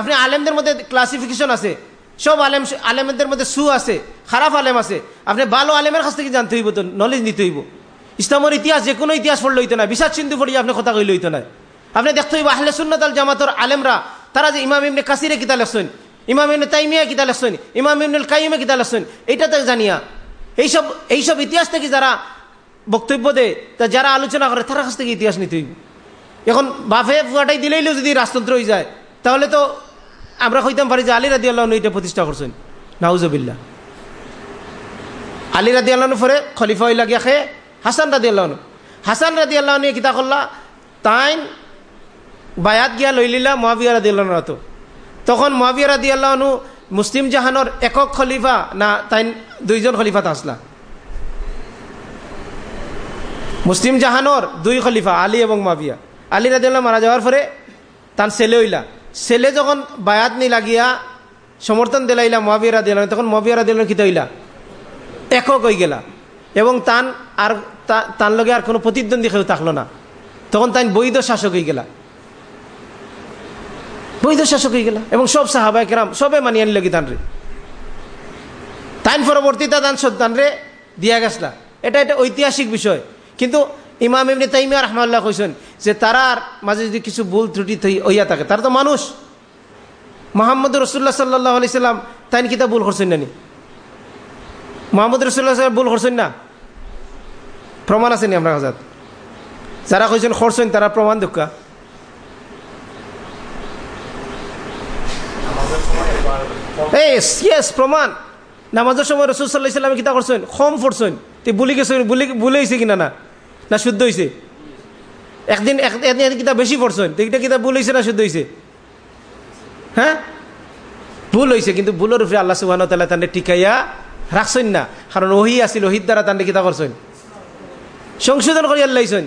আপনি আলেমদের মধ্যে ক্লাসিফিকেশন আছে। সব আলেম আলেমদের মধ্যে সু আছে, খারাপ আলেম আছে। আপনি ভালো আলেমের কাছ থেকে জানতে হইব তো নলেজ নিতে হইব। ইসলামের ইতিহাস যে কোনো ইতিহাস পড়লে হইতো না। বিশ্বাস সিন্ধু পড়িয়ে আপনি কথা কইলে হইতো না। আপনি দেখতে হইব আহলে সুন্নত আল জামাতর আলেমরা, তারা যে ইমাম ইমনে কাসিরে কিতা লেখছেন, ইমাম ইমনে তাইমিয়া কিতা লেখছেন, ইমাম ইমনুল কাইমে কিতা লেখছেন, এইটা তো জানিয়া। এইসব এইসব ইতিহাস থেকে যারা বক্তব্য দেয়, তা যারা আলোচনা করে, তার কাছ থেকে ইতিহাস নিতে হইব। এখন বাফে ফুয়াটাই দিলেইলেও যদি রাজতন্ত্র হয়ে যায়, তাহলে তো আমরা কইতাম পারি যে আলী রাদি আল্লাহ এটা প্রতিষ্ঠা করছেন। নাউজবিল্লা আলী রাদি আল্লাহ ফরে খলিফা হইলা গিয়া খে হাসান রাদি আল্লাহ হাসান রাদি আল্লাহ কিতা করলা? তাইন বায়াত গিয়া লই লিলা মহাবিয়া রাদি আল্লাহ তো তখন মহাবিয়া রাদি আল্লাহ মুসলিম জাহানোর একক খলিফা না তাইন দুইজন খলিফা আসলা। মুসলিম জাহানোর দুই খলিফা, আলী এবং মাবিয়া আলী রাদি আল্লাহ মারা যাওয়ার পরে তার ছেলে হইলা। ছেলে যখন বায়াত নি লাগিয়া সমর্থন দিলাইলা মহাবিয়ারা দিলাম তখন মহাবিয়ারা দিলাম কি তৈলা? একক হয়ে গেলা। এবং তান আর তার লগে আর কোনো প্রতিদ্বন্দ্বী কেউ থাকল না। তখন তাই বৈধ শাসক হয়ে গেলা। বৈধ শাসক হয়ে গেলা। এবং সব সাহাবাই কেরাম সবে মানি আনি লাগি তান রে তাইন পরবর্তীতে তান সন্তান রে দিয়া গেছলা। এটা একটা ঐতিহাসিক বিষয়। কিন্তু ইমাম এমনি তাইমিয়া রহমাল্লাহ কইছেন যে তারার মাঝে যদি কিছু ভুল ত্রুটি হইয়া থাকে, তারা তো মানুষ। মোহাম্মদ রসুল্লাহ সাল্লাহ আলি সাল্লাম, তাই কিতা ভুল করছেন নানি? মোহাম্মদ রসুল্লাহ সাল্লাম ভুল করছেন না? প্রমাণ আছে নি আমরা হাজার যারা কইছেন খরচইন তারা প্রমাণ ইয়েস প্রমাণ। নামাজের সময় রসুল সাল্লাহ ইসলামে কিতা করছেন? কম পড়ছেন তে বুলি গেছেন বুলি হয়েছে কিনা না? না শুদ্ধ হয়েছে একদিন একদিন কিতা বেশি পড়ছেন, তো এটা কিতা ভুল হয়েছে না শুদ্ধ হয়েছে হ্যাঁ? ভুল হয়েছে কিন্তু ভুলের উপরে আল্লাহ সুবাহ তাল্লাহ তান্ডে টিকাইয়া রাখছেন না, কারণ ওহি আছিল, ওহির দ্বারা তান্ডে কিতা করছেন সংশোধন করিয়া লাইছেন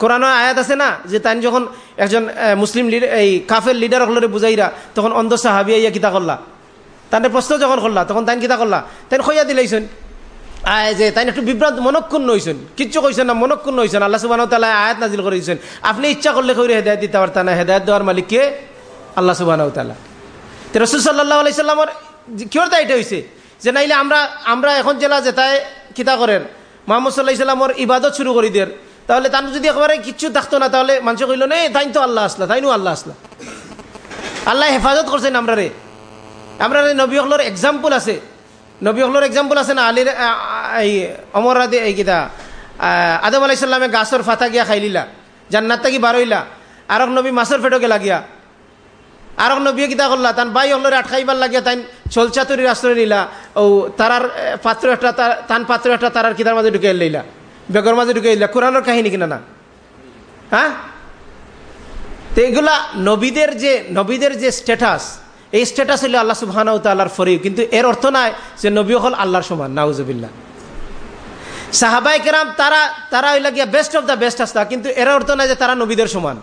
কোরআন আয়াত আছে না, যে তাই যখন একজন মুসলিম এই কাফের লিডার হলরে বুঝাইরা, তখন অন্ধ সাহাবি আইয়া কিতা করলা। তাহলে প্রশ্ন যখন করলা, তখন তাই কিতা করলা। তাই খইয়া দিলাইছেন। আয় যে তাই একটু বিভ্রান্ত, মনক্ষুণ্ণ হয়েছেন কিচ্ছু কইছেন না, মনক্ষুণ্ণ হয়েছেন আল্লাহ সুবাহ তালা আয়াত নাজিল করেছেন। আপনি ইচ্ছা করলে কইরে হেদায়ত দিতে পারতেন না, হেদায়ত দেওয়ার মালিক কে? আল্লাহ সুবাহ তালা তো রসুল সাল্লাহ আলাইসাল্লামর কিয়র তা এটা হয়েছে যে নাইলে আমরা আমরা এখন জেলা যে তাই কিতা করেন? মোহাম্মদ সাল্লাহ ইসলামর ইবাদত শুরু করি দের তাহলে তার যদি একেবারে কিচ্ছু থাকতো না, তাহলে মানুষ কইল, নে তাই তো আল্লাহ আসলা, তাইনো আল্লাহ আসলা। আল্লাহ হেফাজত করছেন আমরা রে আমরা নবী হকলোর এক্সাম্পল আছে। নবী হকলোর এক্সাম্পল আছে না? আলির এই অমর রাধে এই কিতা? আদম আলাইসাল্লামে গাছর ফাতা গিয়া খাইলিলা জান্নাত থাকি বারইলা আর নবী মাছের ফেটো গেলা গিয়া আর নবী কিতা করলা তান বাই হলরে আটকাইবার লাগিয়া তাই চলচাতুরির আশ্রয় নিলা। ও তারার পাত্র একটা তান পাত্র একটা তারার কিতার মাঝে ঢুকে লইলা। বেগর মাঝে ঢুকে দিলা কোরআনের কাহিনী কিনা না? হ্যাঁ তো এগুলা নবীদের যে নবীদের যে স্ট্যাটাস এই স্ট্যাটাস হইলে আল্লাহ সুবহানাহু তাআলার ফরি কিন্তু এর অর্থ নাই যে নবী হল আল্লাহর সমান, নাউজুবিল্লাহ। সাহাবাই কেরাম, তারা তারা হইলা গিয়া বেস্ট অফ দ্য বেস্ট আসতা, কিন্তু এর অর্থ নাই যে তারা নবীদের সমান।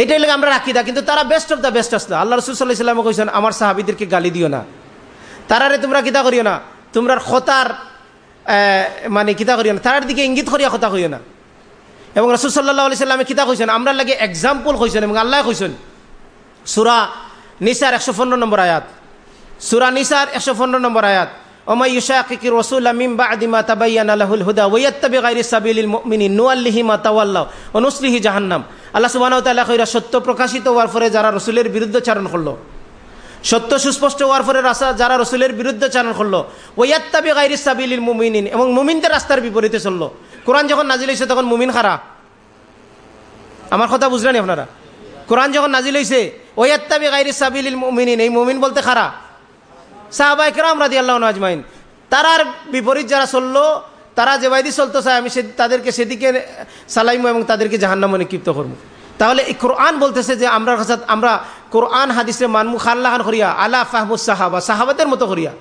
এইটাই লাগে আমরা রাখি দা কিন্তু তারা বেস্ট অফ দ্য বেস্ট আসতো। আল্লাহ রসুল সাল্লাহ ইসলামে কইছেন, আমার সাহাবিদেরকে গালি দিও না। তারারে তোমরা কিতা করিও না? তোমরা খতার মানে কিতা করিও না? তারার দিকে ইঙ্গিত করিয়া কথা কইও না। এবং রসুল সাল্লাহ আলি সাল্লামে কিতা কইছেন? আমরা লাগে এক্সাম্পল কইছেন এবং আল্লাহ কইছেন। সুরা নিসার একশো পনেরো নম্বর আয়াত। সুরা নিসার একশো পনেরো নম্বর আয়াত। ওমাই ইউশাকির রসুল মিম বাদিমা তাবাইয়ান আলাহুল হুদা ওয়াত্তাবি গাইরি সাবিলিল মুমিনিন নুয়াল্লিহি মা তাওয়াল্লাহ ও নুসলিহি জাহান্নাম। আল্লাহ সুবহানাহু তাআলা কইরা সত্য প্রকাশিত হওয়ার পরে যারা রসুলের বিরুদ্ধে চারণ করল, সত্য সুস্পষ্ট হওয়ার পরে রাসা যারা রসুলের বিরুদ্ধে চারণ করল ওয়াত্তাবি গাইরি সাবিলিল মুমিনিন এবং মুমিনদের রাস্তার বিপরীতে চলল। কোরআন যখন নাজিল হয়েছে তখন মুমিন খারা আমার কথা বুঝলেন আপনারা? কোরআন যখন নাজিল হয়েছে ওয়াত্তাবি গাইরি সাবিলিল এই মুমিন বলতে খারা সাহাবাই কেরাম রাদি আল্লাহ আজমাইন। তারার বিপরীত যারা চলল, তারা যে বাইদি চলতো চায়, আমি তাদেরকে সেদিকে সালাইমো এবং তাদেরকে জাহান্নামে নিক্ষিপ্ত করব। তাহলে এই কোরআন বলতেছে যে আমরা আমরা কোরআন হাদিসে মানমু খাল্লাহান করিয়া, আলা ফাহমুদ সাহাবা, সাহাবাদের মতো করিয়া।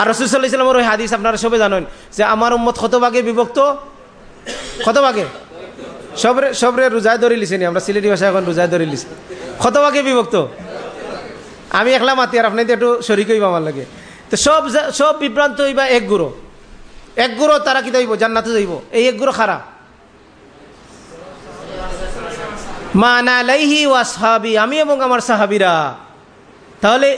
আর রসুল সাল্লাহ ইসলামের ওই হাদিস আপনারা সবে জানেন যে আমার উম্মত কত ভাগে বিভক্ত? কত ভাগে সবরে সবরে রোজায় ধরে লিছেনি আমরা সিলেটি ভাষা এখন রোজায় ধরে লিছি। ভাগে বিভক্ত। আমি একলা মাতি, আর আপনি একটু শরিক হইবা আমার লাগে। তো সব সব বিভ্রান্ত হইবা এক গুঁড়ো। এক গুঁড়ো তারা কি যাইব জান্নাতে যাইব এই এক গুঁড়ো খারা। মানালাইহি ওয়া সাহাবি, আমি এবং আমার সাহাবিরা। তাহলে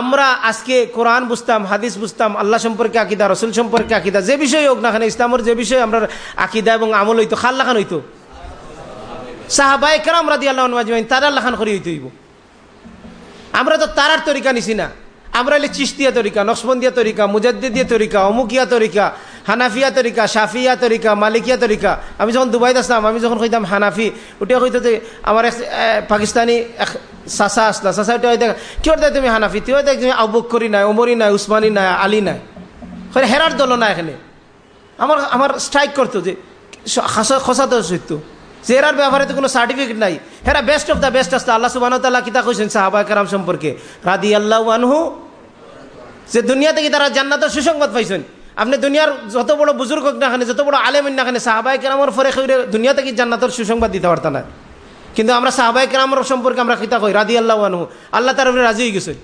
আমরা আজকে কোরআন বুঝতাম, হাদিস বুঝতাম, আল্লাহ সম্পর্কে আকিদা, রসুল সম্পর্কে আকিদা, যে বিষয় হোক না ইসলামের যে বিষয়, আমরা আকিদা এবং আমল হইতো খাল্লাখান হইতো। সাহাবাই কেরাম রাদি আল্লাহ মাজমাইন তারা লাখান করি হইতে হইব। আমরা তো তারার তরিকা নিছি না। আমরা হলে চিস্তিয়া তরিকা, নকশবন্দিয়া তরিকা, মুজাদ্দিদিয়া তরিকা, অমুকিয়া তরিকা, হানাফিয়া তরিকা সাফিয়া তরিকা, মালিকিয়া তরিকা। আমি যখন দুবাইত আসলাম, আমি যখন কইতাম হানাফি ওটা কইতো যে আমার এক পাকিস্তানি এক চাচা আসলা। চাচা ওটা হয়তো কিয় দেয় তুমি হানাফি? তুই দেখ তুমি আবুকরি নাই ওমরি নাই উসমানী নাই, আলী নাই। হেরার দল না এখানে। আমার আমার স্ট্রাইক করতো যে খসা তো সত্য। যে ব্যাপারে তো কোনো সার্টিফিকেট নাই। হেরা বেস্ট অফ দ্য বেস্ট আসতো আল্লাহ সুবাহ তাল্লাহ কিতা কইছেন সাহাবা কারাম সম্পর্কে? রাদি আল্লাহ আনহু। যে দুনিয়া থেকে তারা জান্নাতের সুসংবাদ পাইছেন। আপনি দুনিয়ার যত বড় বুজুর্গ হোক খানে যত বড় আলেম না খানে সাহাবাই কেরামর ফরে দুনিয়া থেকে জান্নাতের সুসংবাদ দিতে পারত না। কিন্তু আমরা সাহাবাই কেরামর সম্পর্কে আমরা কিতা কই? রাদি আল্লাহ আনহু। আল্লাহ তার রাজি হয়ে গেছে।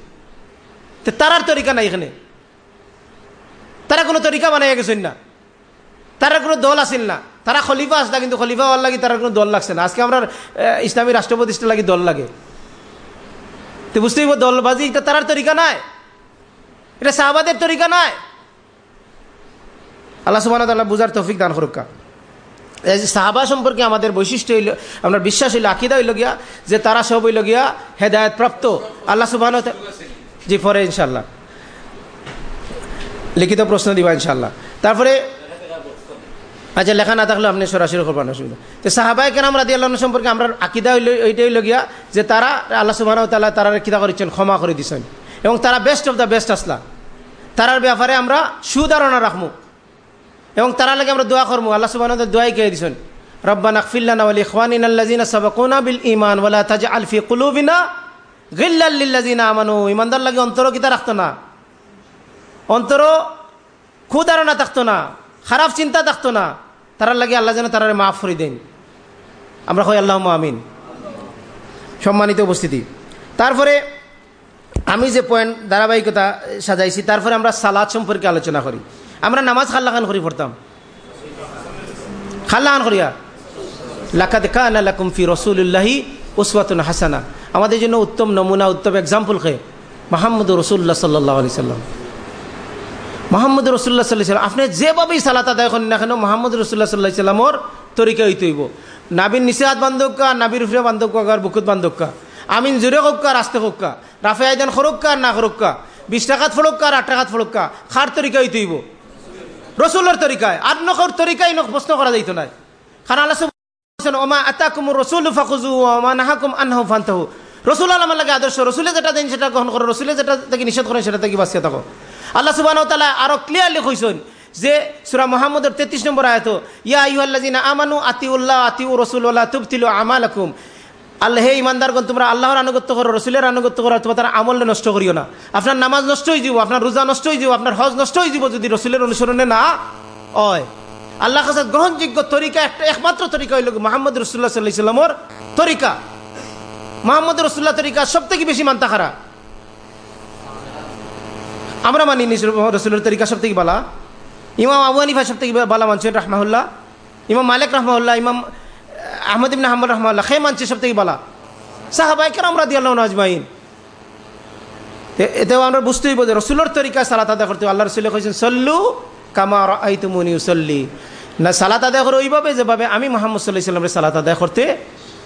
তো তারার তরিকা নাই এখানে। তারা কোনো তরিকা বানাই গেছেন না। তারা কোনো দল আসেন না। তারা খলিফা আসলা কিন্তু খলিফা হওয়ার লাগে তারা কোনো দল লাগছে না। আজকে আমরা ইসলামী রাষ্ট্র প্রতিষ্ঠা লাগে দল লাগে। তো বুঝতেই দলবাজি এটা তারার তরিকা নাই। এটা সাহাবাদের তরিকা নাই। আল্লাহ সুবাহ তাল্লাহ বুঝার তৌফিক দান করুকা সাহাবা সম্পর্কে আমাদের বৈশিষ্ট্য হইল, আমরা বিশ্বাস হইল, আকিদা হইল গিয়া, যে তারা সব হইল গিয়া হেদায়ত প্রাপ্ত আল্লাহ সুবাহ জি, পরে ইনশাল্লাহ লিখিত প্রশ্ন দিবা ইনশাল্লাহ তারপরে আচ্ছা লেখা না থাকলে আপনি সরাসরি করবেন অসুবিধা তো সাহাবাই কেন আমরা আল্লাহ সম্পর্কে আমরা আকিদা হইল, এইটাই হইল গিয়া যে তারা আল্লাহ সুবাহ তাল্লাহ তারা কিতা করেছেন, ক্ষমা করে দিছেন। এবং তারা বেস্ট অফ দ্য বেস্ট আসলা। তারার ব্যাপারে আমরা সুধারণা রাখব এবং তারা লাগে আমরা দোয়া করব আল্লাহ সুবাহ দোয়াই কে দিছেন, রব্বান আকফিল্লানা ওয়ালি ইখওয়ানিনা আল্লাযিনা সাবাকুনা বিল ঈমান ওয়ালা তাজআল ফি কুলুবিনা গিল্লাল লিল্লাযিনা আমানু। ইমানদার লাগে অন্তর কিতা রাখতো না। অন্তর ক্ষুধারণা থাকতো না। খারাপ চিন্তা থাকতো না। তারার লাগে আল্লাহ যেন তারা মাফ করে দেন। আমরা কই আল্লাহ আমিন। সম্মানিত উপস্থিতি। তারপরে আমি যে পয়েন্ট ধারাবাহিকতা সাজাইছি, তারপরে আমরা সালাদ সম্পর্কে আলোচনা করি। আমরা নামাজ খাল্লাখান করি পড়তাম। খাল্লাখান করিয়া লাকাদ কানা লাকুম ফি রসুল্লাহি উসওয়াতুন হাসানা। আমাদের জন্য উত্তম নমুনা, উত্তম এক্সাম্পল খে মাহমুদ রসুল্লাহ সাল্লাহ আলি সাল্লাম। মোহাম্মদ রসুল্লাহ সাল্লাহ সাল্লাম আপনি যেভাবেই সালাত আদায় করেন না কেন, মোহাম্মদ রসুল্লাহ সাল্লাহ সাল্লামর তরিকা হইতে হইব। নাবিন নিষেহাত বান্ধবকা নাবির উফরে বান্ধবকা আর বুকুত বান্ধবকা আমিন জোরে হোক্কা রাস্তে হোক্কা রাফে আইদান খরক্কা না খরক্কা। বিশ টাকাত ফড়ক্কা, আর আট টাকাত ফড়ক্কা। খার তরিকা হইতে হইব। রসুলের তরিকায়, আর নখর তরিকায় নখ প্রশ্ন করা যাইত নাই। কারণ আল্লাহ ওমা আতাকুম রসুল ফাকুজু ওমা নাহাকুম আনহু ফান্তাহু। রসুল আলমার লাগে আদর্শ। রসুলে যেটা দেন সেটা গ্রহণ করো। রসুলে যেটা থেকে নিষেধ করেন সেটা থেকে বাঁচিয়ে থাকো। আল্লাহ সুবাহ তালা আরও ক্লিয়ারলি কইসন যে সুরা মোহাম্মদের তেত্রিশ নম্বর আয়ত, ইয়া ইউল্লাজিনা আমানু আতিউল্লাহ আতিউ রসুল্লাহ তুবতিলু আমালাকুম। আল্লাহ, হে ইমানদারগণ তোমরা আল্লাহর আনুগত্য করো, রসুলের আনুগত্য করো তোমার তারা আমলে নষ্ট করিও না। আপনার নামাজ নষ্ট হয়ে যাব, আপনার রোজা নষ্ট হয়ে যাব, আপনার হজ নষ্ট হয়ে যাব যদি রসুলের অনুসরণে না হয়। আল্লাহ কাছে গ্রহণযোগ্য তরিকা একটা, একমাত্র তরিকা হইল মোহাম্মদ রসুল্লাহ সাল্লাহ ইসলামর তরিকা। মোহাম্মদ রসুল্লাহ তরিকা সব থেকে বেশি মানতা খারা আমরা মানি রসুলের তরিকা সব থেকে বালা। ইমাম আবু হানিফা সব থেকে বালা মানছেন রহমাউল্লাহ ইমাম মালিক রহমাউল্লাহ ইমাম আহমদ ইবিন আহমদ রহমাল্লাহ খে মানছে সব থেকে বালা। সাহাবাই কেন আমরা দিয়ে আল্লাহ আজমাইন এতেও আমরা বুঝতেই বোঝে রসুলের তরিকা সালাত আদা করতে আল্লাহ রসুল্লাহ কইছেন, সল্লু কামা আই তুমনি সল্লি না, সালাত আদায় করে ওইভাবে যেভাবে আমি মোহাম্মদ সাল্লাহ ইসলামের সালাত আদায় করতে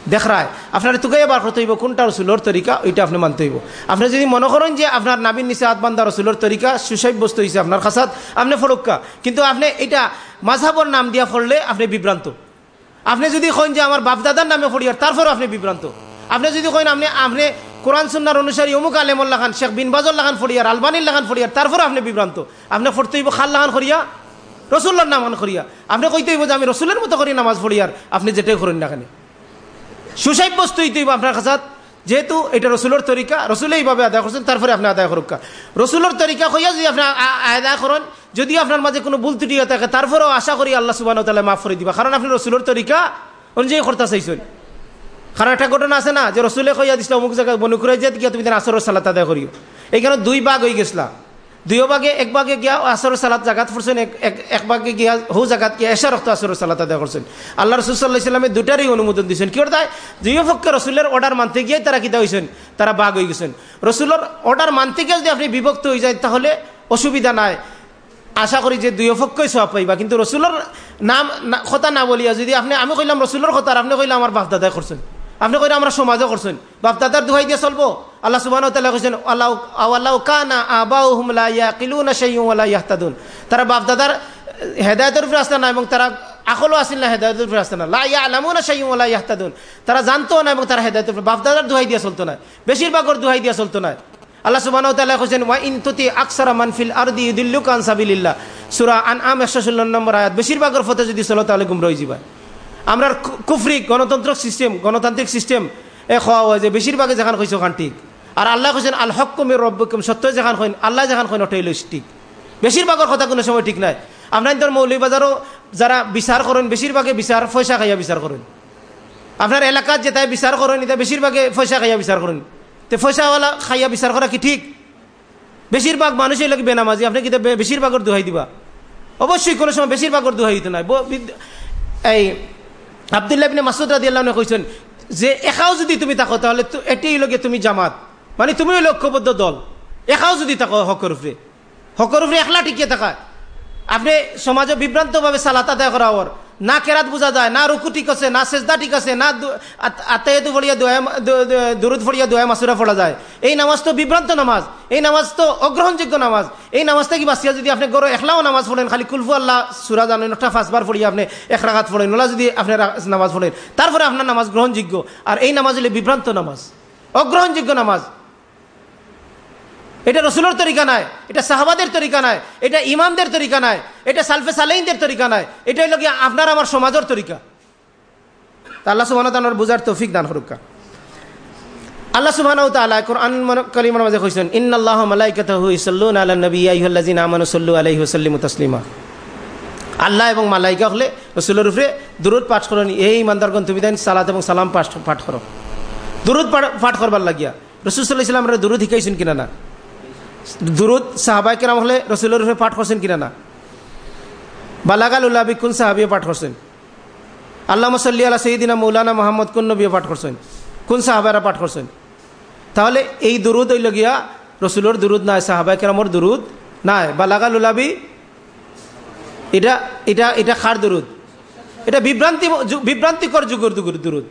দেখায়। আপনার তোকে বার করতে হইব, কোনটা রসুলোর তরিকা, ওইটা আপনি মানতে হইব। আপনি যদি মনে করেন যে আপনার নাবিন নিচে হাত বান্ধা রসুলোর তরিকা, সুসাব্যস্ত হয়েছে আপনার খাসাত আপনি ফরক্কা। কিন্তু আপনি এটা মাঝাবর নাম দিয়া ফললে আপনি বিভ্রান্ত। আপনি যদি কইন যে আমার বাপদাদার নামে ফড়িয়ার তারপরও আপনি বিভ্রান্ত। আপনি যদি কইন আপনি আপনি কোরআন, সুন্নার অনুসারী অমুক আলেমুল্লাহ খান শেখ বিন বাজর লাখান ফড়িয়ার আলবানির লাখান ফড়িয়ার তারপরে আপনি বিভ্রান্ত। আপনি ফড়তে হইব খাল লাখান ফরিয়া রসুল্লার নামান করিয়া। আপনি কইতে হইব যে আমি রসুলের মতো করি নামাজ ফড়িয়ার আপনি যেটাই করেন না কেন। সুসাব্যস্ত হইতে হইব আপনার কাছে। যেহেতু এটা রসুলের তরিকা, রসুলে এইভাবে আদায় করছেন, তারপরে আপনি আদায় করুকা। রসুলের তরিকা হইয়া যদি আপনি আদায় করেন, যদি আপনার মাঝে কোনো ভুল ত্রুটি থাকে, তারপরেও আশা করি আল্লাহ সুবাহ তালা মাফ করে দিবা। কারণ আপনি রসুলের তরিকা অনুযায়ী করতে চাইছেন। কারণ একটা ঘটনা আছে না, যে রসুলে কইয়া দিছিল, অমুক জায়গায় করে যে গিয়া তুমি আসরের সালাত আদায় করিও। এইখানে দুই ভাগ হয়ে গেছিলা। দুইও ভাগে এক ভাগে গিয়া আসরের সালাত জাগাত ফুরছেন, এক ভাগে গিয়া হু জাগাত গিয়া এসা রক্ত আসরের সালাত আদায় করছেন। আল্লাহ রসুল সাল্লাহ ইসলামে দুটারই অনুমোদন দিয়েছেন। কি অর্থাৎ দুই পক্ষে রসুলের অর্ডার মানতে গিয়ে তারা কিতা হয়েছেন তারা বাঘ হয়ে গেছেন। রসুলের অর্ডার মানতে গিয়ে যদি আপনি বিভক্ত হয়ে যায় তাহলে অসুবিধা নাই। আশা করি যে দুই পক্ষই সব পাইবা। কিন্তু রসুলের নাম কথা না বলিয়া যদি আপনি আমি কইলাম রসুলের কথা আপনি কইলাম আমার বাপ দাদাই করছেন। আপনি কইলে আমরা সমাজও করছেন। বাপ দাদার দুহাই দিয়ে চলবো। আল্লাহ সুবাহ কৈছেন আল্লাহ আল্লাহ কানা আবাউ হুমলা ইয়া সেই ইয়াহতাদুন। তারা বাপ দাদার হেদায়তের উপরে আসতে না এবং তারা আকলও আসিল না, হেদায়তের উপরে আসতে না। লা ইয়া আলামু না সেই ইয়াহতাদুন। তারা জানতো না এবং তারা হেদায়তের উপরে, বাপ দাদার দুহাই দিয়ে চলতো না। বেশিরভাগর দুহাই দিয়ে চলতো না। আল্লাহ সুবাহ তাল্লাহ কৈছেন ওয়া ইন তুতি আকসারা মানফিল ইদুল্লু কান সাবিল্লাহ সুরা আন আম একশো ষোলো নম্বর আয়াত। বেশিরভাগের ফতে যদি চলো তাহলে গুমরা হয়ে যাবে। আমরা কুফরি, গণতন্ত্র সিস্টেম গণতান্ত্রিক সিস্টেম এ খাওয়া হয় যে বেশিরভাগে যেখান ওখান ঠিক। আর আল্লাহ কৈছেন আল হকুমের রব্বকুম সত্য যেখান কইন আল্লাহ যেখান কইন ওটাই লইস ঠিক। বেশিরভাগের কথা কোনো সময় ঠিক নাই। আপনার তোর মৌলিবাজারও যারা বিচার করেন, বেশিরভাগে বিচার, পয়সা খাইয়া বিচার করেন। আপনার এলাকার যে তাই বিচার করেন, এটা বেশিরভাগে পয়সা খাইয়া বিচার করেন। তো পয়সাওয়ালা খাইয়া বিচার করা কি ঠিক? বেশিরভাগ মানুষই লাগে বেনামাজি। আপনি কিন্তু বেশিরভাগের দোহাই দিবা? অবশ্যই কোনো সময় বেশিরভাগের দোহাই দিতে নাই। এই আবদুল্লাহ বিনে মাসুদ রাদি আল্লাহ কইছেন, যে একাও যদি তুমি থাকো, তাহলে এটাই লগে তুমি জামাত। মানে তুমিও লক্ষ্যবদ্ধ দল। একাও যদি থাকো, হকর উপরে। হকর উপরে একলা টিকিয়ে থাকা। আপনি সমাজে বিভ্রান্তভাবে সালাত আদায় করা হওয়ার। না কেরাত বোঝা যায়, না রুকু ঠিক আছে, না সেজদা ঠিক আছে, না আত্মায়তু ফড়িয়া দুরুদ ফড়িয়া দোয়া মাসুরা ফোড়া যায়। এই নামাজ তো বিভ্রান্ত নামাজ, এই নামাজ তো অগ্রহণযোগ্য নামাজ। এই নামাজটা কি বাসিয়া যদি আপনি গরো একলাও নামাজ পড়েন, খালি কুলফু আল্লাহ সুরা জানেন একটা ফাঁসবার ফড়িয়া আপনি এক রাখাত ফোড়েন ওলা যদি আপনি নামাজ পড়েন, তারপরে আপনার নামাজ গ্রহণযোগ্য। আর এই নামাজ হলে বিভ্রান্ত নামাজ, অগ্রহণযোগ্য নামাজ। এটা রসুলের তরিকা নয় এটা সাহাবাদের তরিকা নয় এটা ইমামদের তরিকা নয় এটা সালফে সালাইনদের তরিকা নয় এটা হলো কি আপনার আমার সমাজের তরিকা। আল্লাহ সুবাহ তানোর বুঝার তৌফিক দান হরুকা আল্লাহ সুবহান তাআলা কোরআন কারীমের মাঝে কইছেন, ইন্নাল্লাহ মালাইকাতাহু ইসাল্লুনা আলান নবী, ইয়া আইয়ুহাল্লাযিনা আমানু সাল্লু আলাইহি ওয়া সাল্লিমু আল্লাহ এবং মালাইকা হলে রসুলের উপরে দুরুদ পাঠ করেন, এই ইমানদারগণ, তুমি দেন সালাত এবং সালাম পাঠ পাঠ করো। দুরুদ পাঠ করবার লাগিয়া রসুল সাল্লাহ ইসলামরা দুরুদ শিখাইছেন কিনা না? দুরুদ সাহাবাই কেরাম হলে রসুলের উপরে পাঠ করছেন কিনা না বালাগাল উল্লাহ কোন সাহাবিয়ে পাঠ করছেন। আল্লাহ মসল্লি আল্লাহ সঈদিনা মৌলানা মোহাম্মদ কোন নবী পাঠ করছেন। কোন সাহাবারা পাঠ করছেন। তাহলে এই দুরুদ হইল গিয়া রসুলের দুরুদ নাই সাহাবাই কেরামর দুরুদ নাই। বালাগাল উলাবি এটা এটা এটা খার দুরুদ। এটা বিভ্রান্তি, বিভ্রান্তিকর যুগের দুরুদ।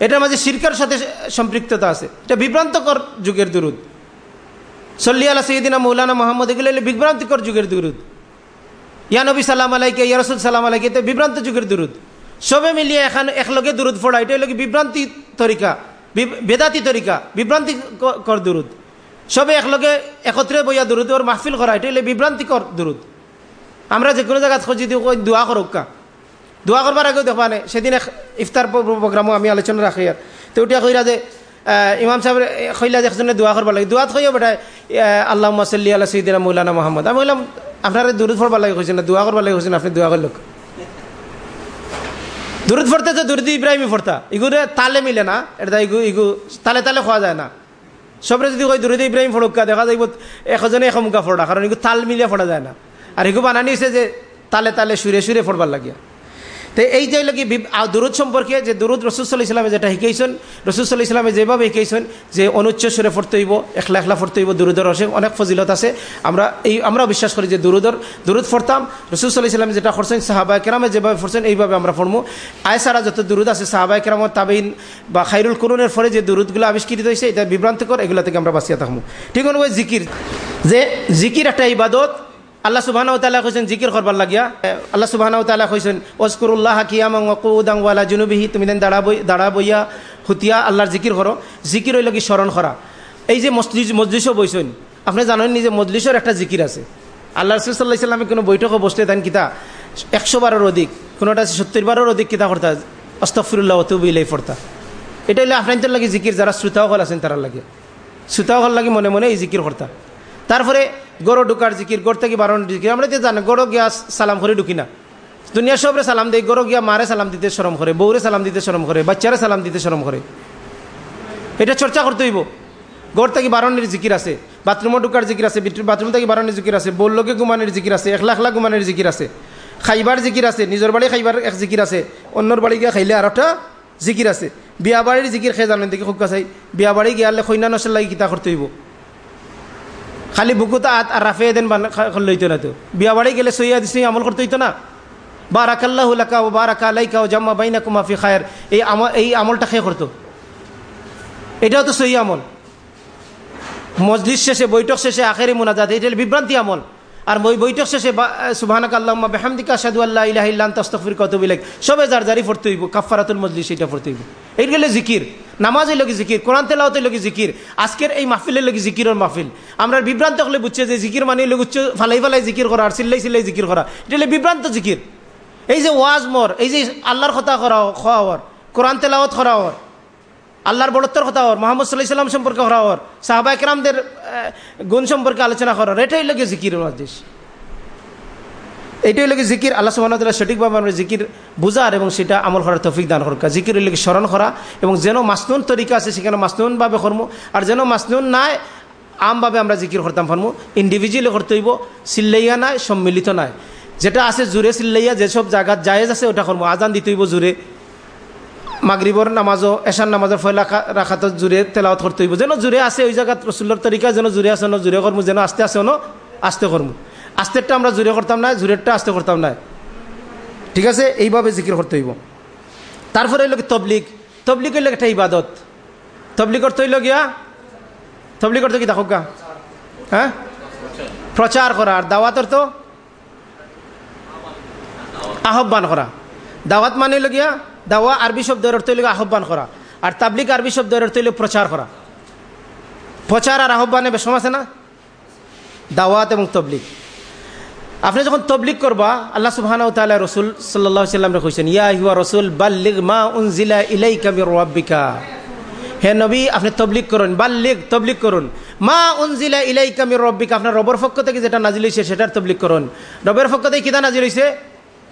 এটার মাঝে শিরকার সাথে সম্পৃক্ততা আছে। এটা বিভ্রান্তকর যুগের দুরুদ। সল্লি আলা সঈদিনা মৌলানা মোহাম্মদ এগুলো হলে বিভ্রান্তিকর যুগের দুরুদ। ইয়ানবী সালাম আলাইকে ইয়ারসুল সালাম আলাইকে এতে বিভ্রান্ত যুগের দুরুদ। সবে মিলিয়ে এখন একলগে দুরুদ ফোড়া এটা হলো বিভ্রান্তি তরিকা বেদাতি তরিকা বিভ্রান্তি কর দুরুদ। সবে একলগে একত্রে বইয়া দুরুদ, ওর মাহফিল করা, এটা হলে বিভ্রান্তিকর দুরুদ। আমরা যে কোনো জায়গায় খুঁজি দিও দোয়া করুকা দোয়া করবার আগেও দেখবা নে, সেদিন ইফতার প্রোগ্রামও আমি আলোচনা রাখি আর। তো ওটা কইরা যে ইমাম সাহেব খৈলা একজনে দোয়া করবার লাগে, দোয়াত খইয়া বেটায় আল্লাহ মাসাল্লি আল্লাহ সঈদিনা মৌলানা মোহাম্মদ। আমি বললাম, আপনার দূরত ফরবার লাগে হয়েছেন না, দোয়া করবার লাগে হয়েছেন আপনি দোয়া করল দূরত ফরতে তো দূরদি ইব্রাহিমই ফরতা ইগুরে তালে মিলে না, এটা ইগু ইগু, তালে তালে খোয়া যায় না। সবরে যদি কই দূরদি ইব্রাহিম ফড়কা দেখা যাইব এখজনে এখমকা ফোড়া কারণ ইগু তাল মিলিয়ে ফোড়া যায় না। আর এগু বানানি হয়েছে যে তালে তালে সুরে সুরে ফোড়বার লাগিয়া। তো এই যে কি দুরুদ সম্পর্কে যে দুরুদ রসুল্লাহ ইসলামে যেটা শিকাইছেন রসুল্লাহ ইসলামে যেভাবে শিকাইছেন যে অনুচ্চ সুরে ফরতে হইব একলা একলা ফরতে হইব, দুরুদর রসে অনেক ফজিলত আছে। আমরা এই আমরা বিশ্বাস করি যে দুরুদর দুরুদ ফরতাম রসুল্লাহ ইসলামে যেটা করছেন সাহাবায় কেরামে যেভাবে ফরছেন এইভাবে আমরা ফরমু আয়সারা যত দুরুদ আছে, সাহাবায় কেরামত তাবিন বা খাইরুল করুনের ফলে যে দুরুদগুলো আবিষ্কৃত হয়েছে, এটা বিভ্রান্তকর, এগুলো থেকে আমরা বাঁচিয়ে থাকব ঠিক অনুযায়ী জিকির যে জিকির একটা ইবাদত আল্লাহ সুবাহ তালা কৈছেন জিকির করবার লাগিয়া। আল্লাহ সুবাহ তালা কৈছেন ওসকুরুল্লাহ কিয়ামাং ওকুদাং ওয়ালা জুনুবিহি। তুমি দেন দাঁড়া বই দাঁড়া বইয়া হুতিয়া আল্লাহর জিকির করো। জিকির হইল কি স্মরণ করা। এই যে মসজিদ মজলিসও বইছেন। আপনি জানেন নি যে মজলিসের একটা জিকির আছে। আল্লাহ রসুল্লাহ ইসলামে কোনো বৈঠকও বসতে দেন কিতা? একশো বারের অধিক। কোনোটা সত্তর বারের অধিক কিতা করতা অস্তফিরুল্লাহ অতুবিলাই ফরতা এটা হলে আপনার লাগে জিকির, যারা শ্রোতাহল আছেন তারা লাগে। শ্রোতাহল লাগে মনে মনে এই জিকির করতা। তারপরে গড় ঢুকার জিকির গড় থেকে বারণ জিকির। আমরা তো জানি গড় গিয়া সালাম করে ঢুকি না। দুনিয়া সবরে সালাম দেয় গড় গিয়া মারে সালাম দিতে সরম করে, বউরে সালাম দিতে সরম করে, বাচ্চারে সালাম দিতে সরম করে। এটা চর্চা করতে হইব। গড় থেকে বারণের জিকির আছে বাথরুমও ঢুকার জিকির আছে বাথরুম থেকে বারণের জিকির আছে বললোকে ঘুমানের জিকির আছে, একলা একলা ঘুমানের জিকির আছে, খাইবার জিকির আছে, নিজের বাড়ি খাইবার এক জিকির আছে, অন্যর বাড়ি গিয়া খাইলে আর একটা জিকির আছে। বিয়া বাড়ির জিকির খেয়ে জানেন দেখি খুব কাছে বিয়া বাড়ি গিয়ালে খৈনা নসের লাগি কিতা করতে হইব? খালি বুকুতে আত আর রাফে দেন লইতো না তো। বিয়া বাড়ি গেলে সৈয়া দিস আমল করতে হইতো না। বারাকাল্লাহ লাকা ও বারাকা আলাইকা ও জাম্মা বাইনা কুমাফি খায়ের। এই আমল এই আমলটা খেয়ে করতো? এটাও তো সহি আমল। মজলিস শেষে, বৈঠক শেষে, আখেরি মোনাজাত, এটা বিভ্রান্তি আমল। আর ওই বৈঠক শেষে সুবাহানাক আল্লাহ বেহামদিকা সাদু আল্লাহ ইলাহ ইল্লান তস্তফির কত বিলেক সবে যার জারি ফরতে হইব কাফারাতুল মজলিস এটা ফরতে হইব। গেলে জিকির। নামাজের লগে জিকির, কোরআন তেলাওতের লগে জিকির, আজকের এই মাহফিলের লগে জিকিরের মাহফিল। আমরা বিভ্রান্ত হলে বুঝছে যে জিকির মানে লোক উচ্চ ফালাই ফালাই জিকির করা আর সিল্লাই সিল্লাই জিকির করা। এটা হলে বিভ্রান্ত জিকির। এই যে ওয়াজ মর, এই যে আল্লাহর কথা করা খাওয়া হওয়ার, কোরআন তেলাওয়াত করা হওয়ার, আল্লাহর বড়ত্বর কথা হওয়ার, মোহাম্মদ সাল্লাহ সাল্লাম সম্পর্কে করা হওয়ার সাহাবা একরামদের গুণ সম্পর্কে আলোচনা করার এটাই লাগে জিকিরের মধ্যে এইটাই লাগে জিকির। আল্লাহ সুবাহতাল্লাহ সঠিকভাবে আমরা জিকির বুঝার এবং সেটা আমল করার তফিক দান করা জিকির লাগে স্মরণ করা এবং যেন মাসনুন তরিকা আছে সেখানে মাসনুনভাবে কর্ম। আর যেন মাসনুন নাই, আমভাবে আমরা জিকির করতাম ফার্মু ইন্ডিভিজুয়ালি করতে হইব, সিল্লাইয়া নাই, সম্মিলিত নাই। যেটা আছে জুড়ে সিল্লাইয়া, যেসব জায়গাত জায়েজ আছে ওটা কর্ম। আজান দিতে হইব জুড়ে। মাগরিবর নামাজও, এশার নামাজের ফয়লা রাখাত জুড়ে তেলাওয়াত করতে হইব। যেন জুড়ে আছে ওই জায়গাত রসুল্লর তরিকা যেন জুড়ে আছে ন জুড়ে কর্ম। যেন আস্তে আছে ন আস্তে কর্ম। আস্তেরটা আমরা জুড়ে করতাম না জুড়েরটা আস্তে করতাম না। ঠিক আছে? এইভাবে জিকির করতে হইব। তারপরে কি তবলিক তবলিগ হইল একটা ইবাদত। তবলিগ করতে হইল গিয়া, তবলিগ করতে কি দেখো গা? হ্যাঁ? প্রচার করা আর দাওয়াতর তো আহ্বান করা। দাওয়াত মানে হইল গিয়া, দাওয়া আরবি শব্দের অর্থ হইল আহ্বান করা। আর তাবলিক আরবি শব্দের অর্থ হইল প্রচার করা। প্রচার আর আহ্বানে বেশম আছে না? দাওয়াত এবং তবলিক আপনি যখন তবলিক করবা, আল্লাহ সুবহানাহু ওয়া তাআলা রাসূল সাল্লাল্লাহু ইয়া আইয়ুহা মা উনজিলা ইলাইকা মির রাব্বিকা। হে নবী, আপনি তবলিক করুন বাল্লিক তবলিক করুন। মা উনজিলা ইলাইকা মির রাব্বিকা, আপনার রবের পক্ষ থেকে যেটা নাজিল হইছে, সেটার তবলিক করুন। রবের পক্ষ থেকে কিতা নাজিল হইছে?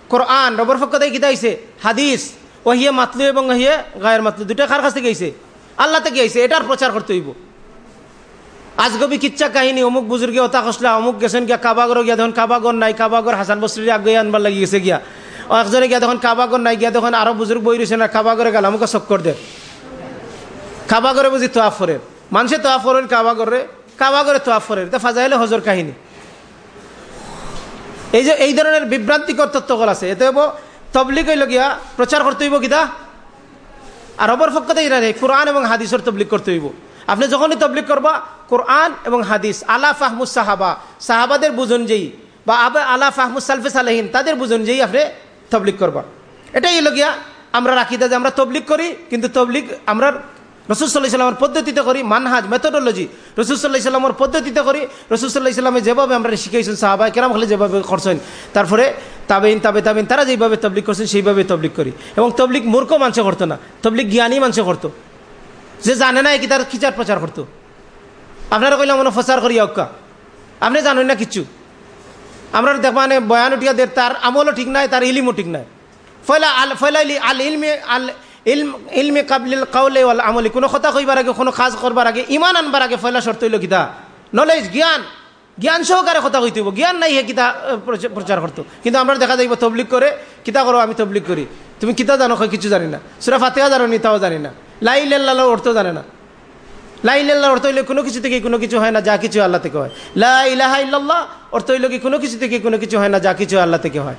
কোরআন। রবের পক্ষ থেকে কিতা হইছে হাদিস। ওহিয়ে মাতলু এবং ওহিয়ে গায়ের মাতলু দুটা কার কাছ থেকে আইছে। আল্লাহ থেকে আইছে, এটার প্রচার করতে হইব। আজগবি কিচ্ছা কাহিনী, অমুক বুজুর্গে ওতা খসলা, অমুক গেছেন গিয়া কাবাগর গিয়া, দেখুন কাবাগর নাই কাবাগর হাসান বসরির আগে আনবার লাগি গেছে গিয়া। একজনে গিয়া দেখুন কাবাগর নাই গিয়া, দেখুন আরও বুজুর্গ বই রয়েছে না কাবাগরে গেল, আমাকে চক্কর দে। কাবাগরে বুঝি তোয়াফ ফরের মানুষে তোয়াফ ফরের কাবাগরে কাবাগরে তোয়াফ ফরের এটা ফাজাইলে হজর কাহিনী। এই যে এই ধরনের বিভ্রান্তিকর তত্ত্বকল আছে, এতে হব তবলিক গিয়া, প্রচার করতে হইব কিতা? আর অপর পক্ষতে কোরআন এবং হাদিসের তবলিক করতে হইব। আপনি যখনই তবলিক করবা, কোরআন এবং হাদিস, আলা ফাহমুস সাহাবা, সাহাবাদের বুঝন বা আবে আলা ফাহমুস সালফে সালেহীন তাদের বুঝন যেই আপনি তবলিক করবা। এটাই হলো গিয়া আমরা রাখি যে আমরা তবলিক করি, কিন্তু তবলিক আমরা রসুসাল্লাহ ইসলামের পদ্ধতিতে করি, মানহাজ মেথোডোলজি রসুসাল্লাহ ইসলামের পদ্ধতিতে করি রসুসাল্লাহ ইসলামে যেভাবে আমরা শিখাইছেন সাহাবাই কেরাম হলে যেভাবে করছেন, তারপরে তাবেইন, তাবে তাবেইন, তারা যেভাবে তবলিক করছেন সেইভাবে তবলিক করি। এবং তবলিক মূর্খ মানুষ করতো না তবলিক জ্ঞানী মানুষ করতো। যে জানে না কি তার খিচার প্রচার করতো। আপনারা কইলাম মনে প্রচার করি অক্কা আপনি জানেন না কিচ্ছু। আমরা দেখবানে বয়ান উঠিয়া দের তার আমলও ঠিক নাই, তার ইলিমও ঠিক নাই। ফয়লা আল ফয়লা আল ইলমে, আল ইলম, ইলমে কাবলিল কাউলে ওয়াল আমলি। কোনো কথা কইবার আগে, কোনো কাজ করবার আগে, ইমান আনবার আগে ফয়লা শর্ত হইল কিতা? নলেজ জ্ঞান। জ্ঞান সহকারে কথা কইতে হইব। জ্ঞান নাই হে কিতা প্রচার করতো। কিন্তু আমরা দেখা যাইব তবলিক করে, কিতা করো আমি তবলিক করি। তুমি কিতা জানো কিছু জানি না। সুরা ফাতেহা জানো নি, তাও জানি না। লাই লাল্লাহ অর্থ জানে না। লা ইল্লাহ অর্থ হইলে কোনো কিছু থেকে কোনো কিছু হয় না, যা কিছু আল্লাহ থেকে হয়। লা ইলাহা ইল্লাল্লাহ অর্থ হইল কি কোনো কিছু থেকে কোনো কিছু হয় না, যা কিছু আল্লাহ থেকে হয়।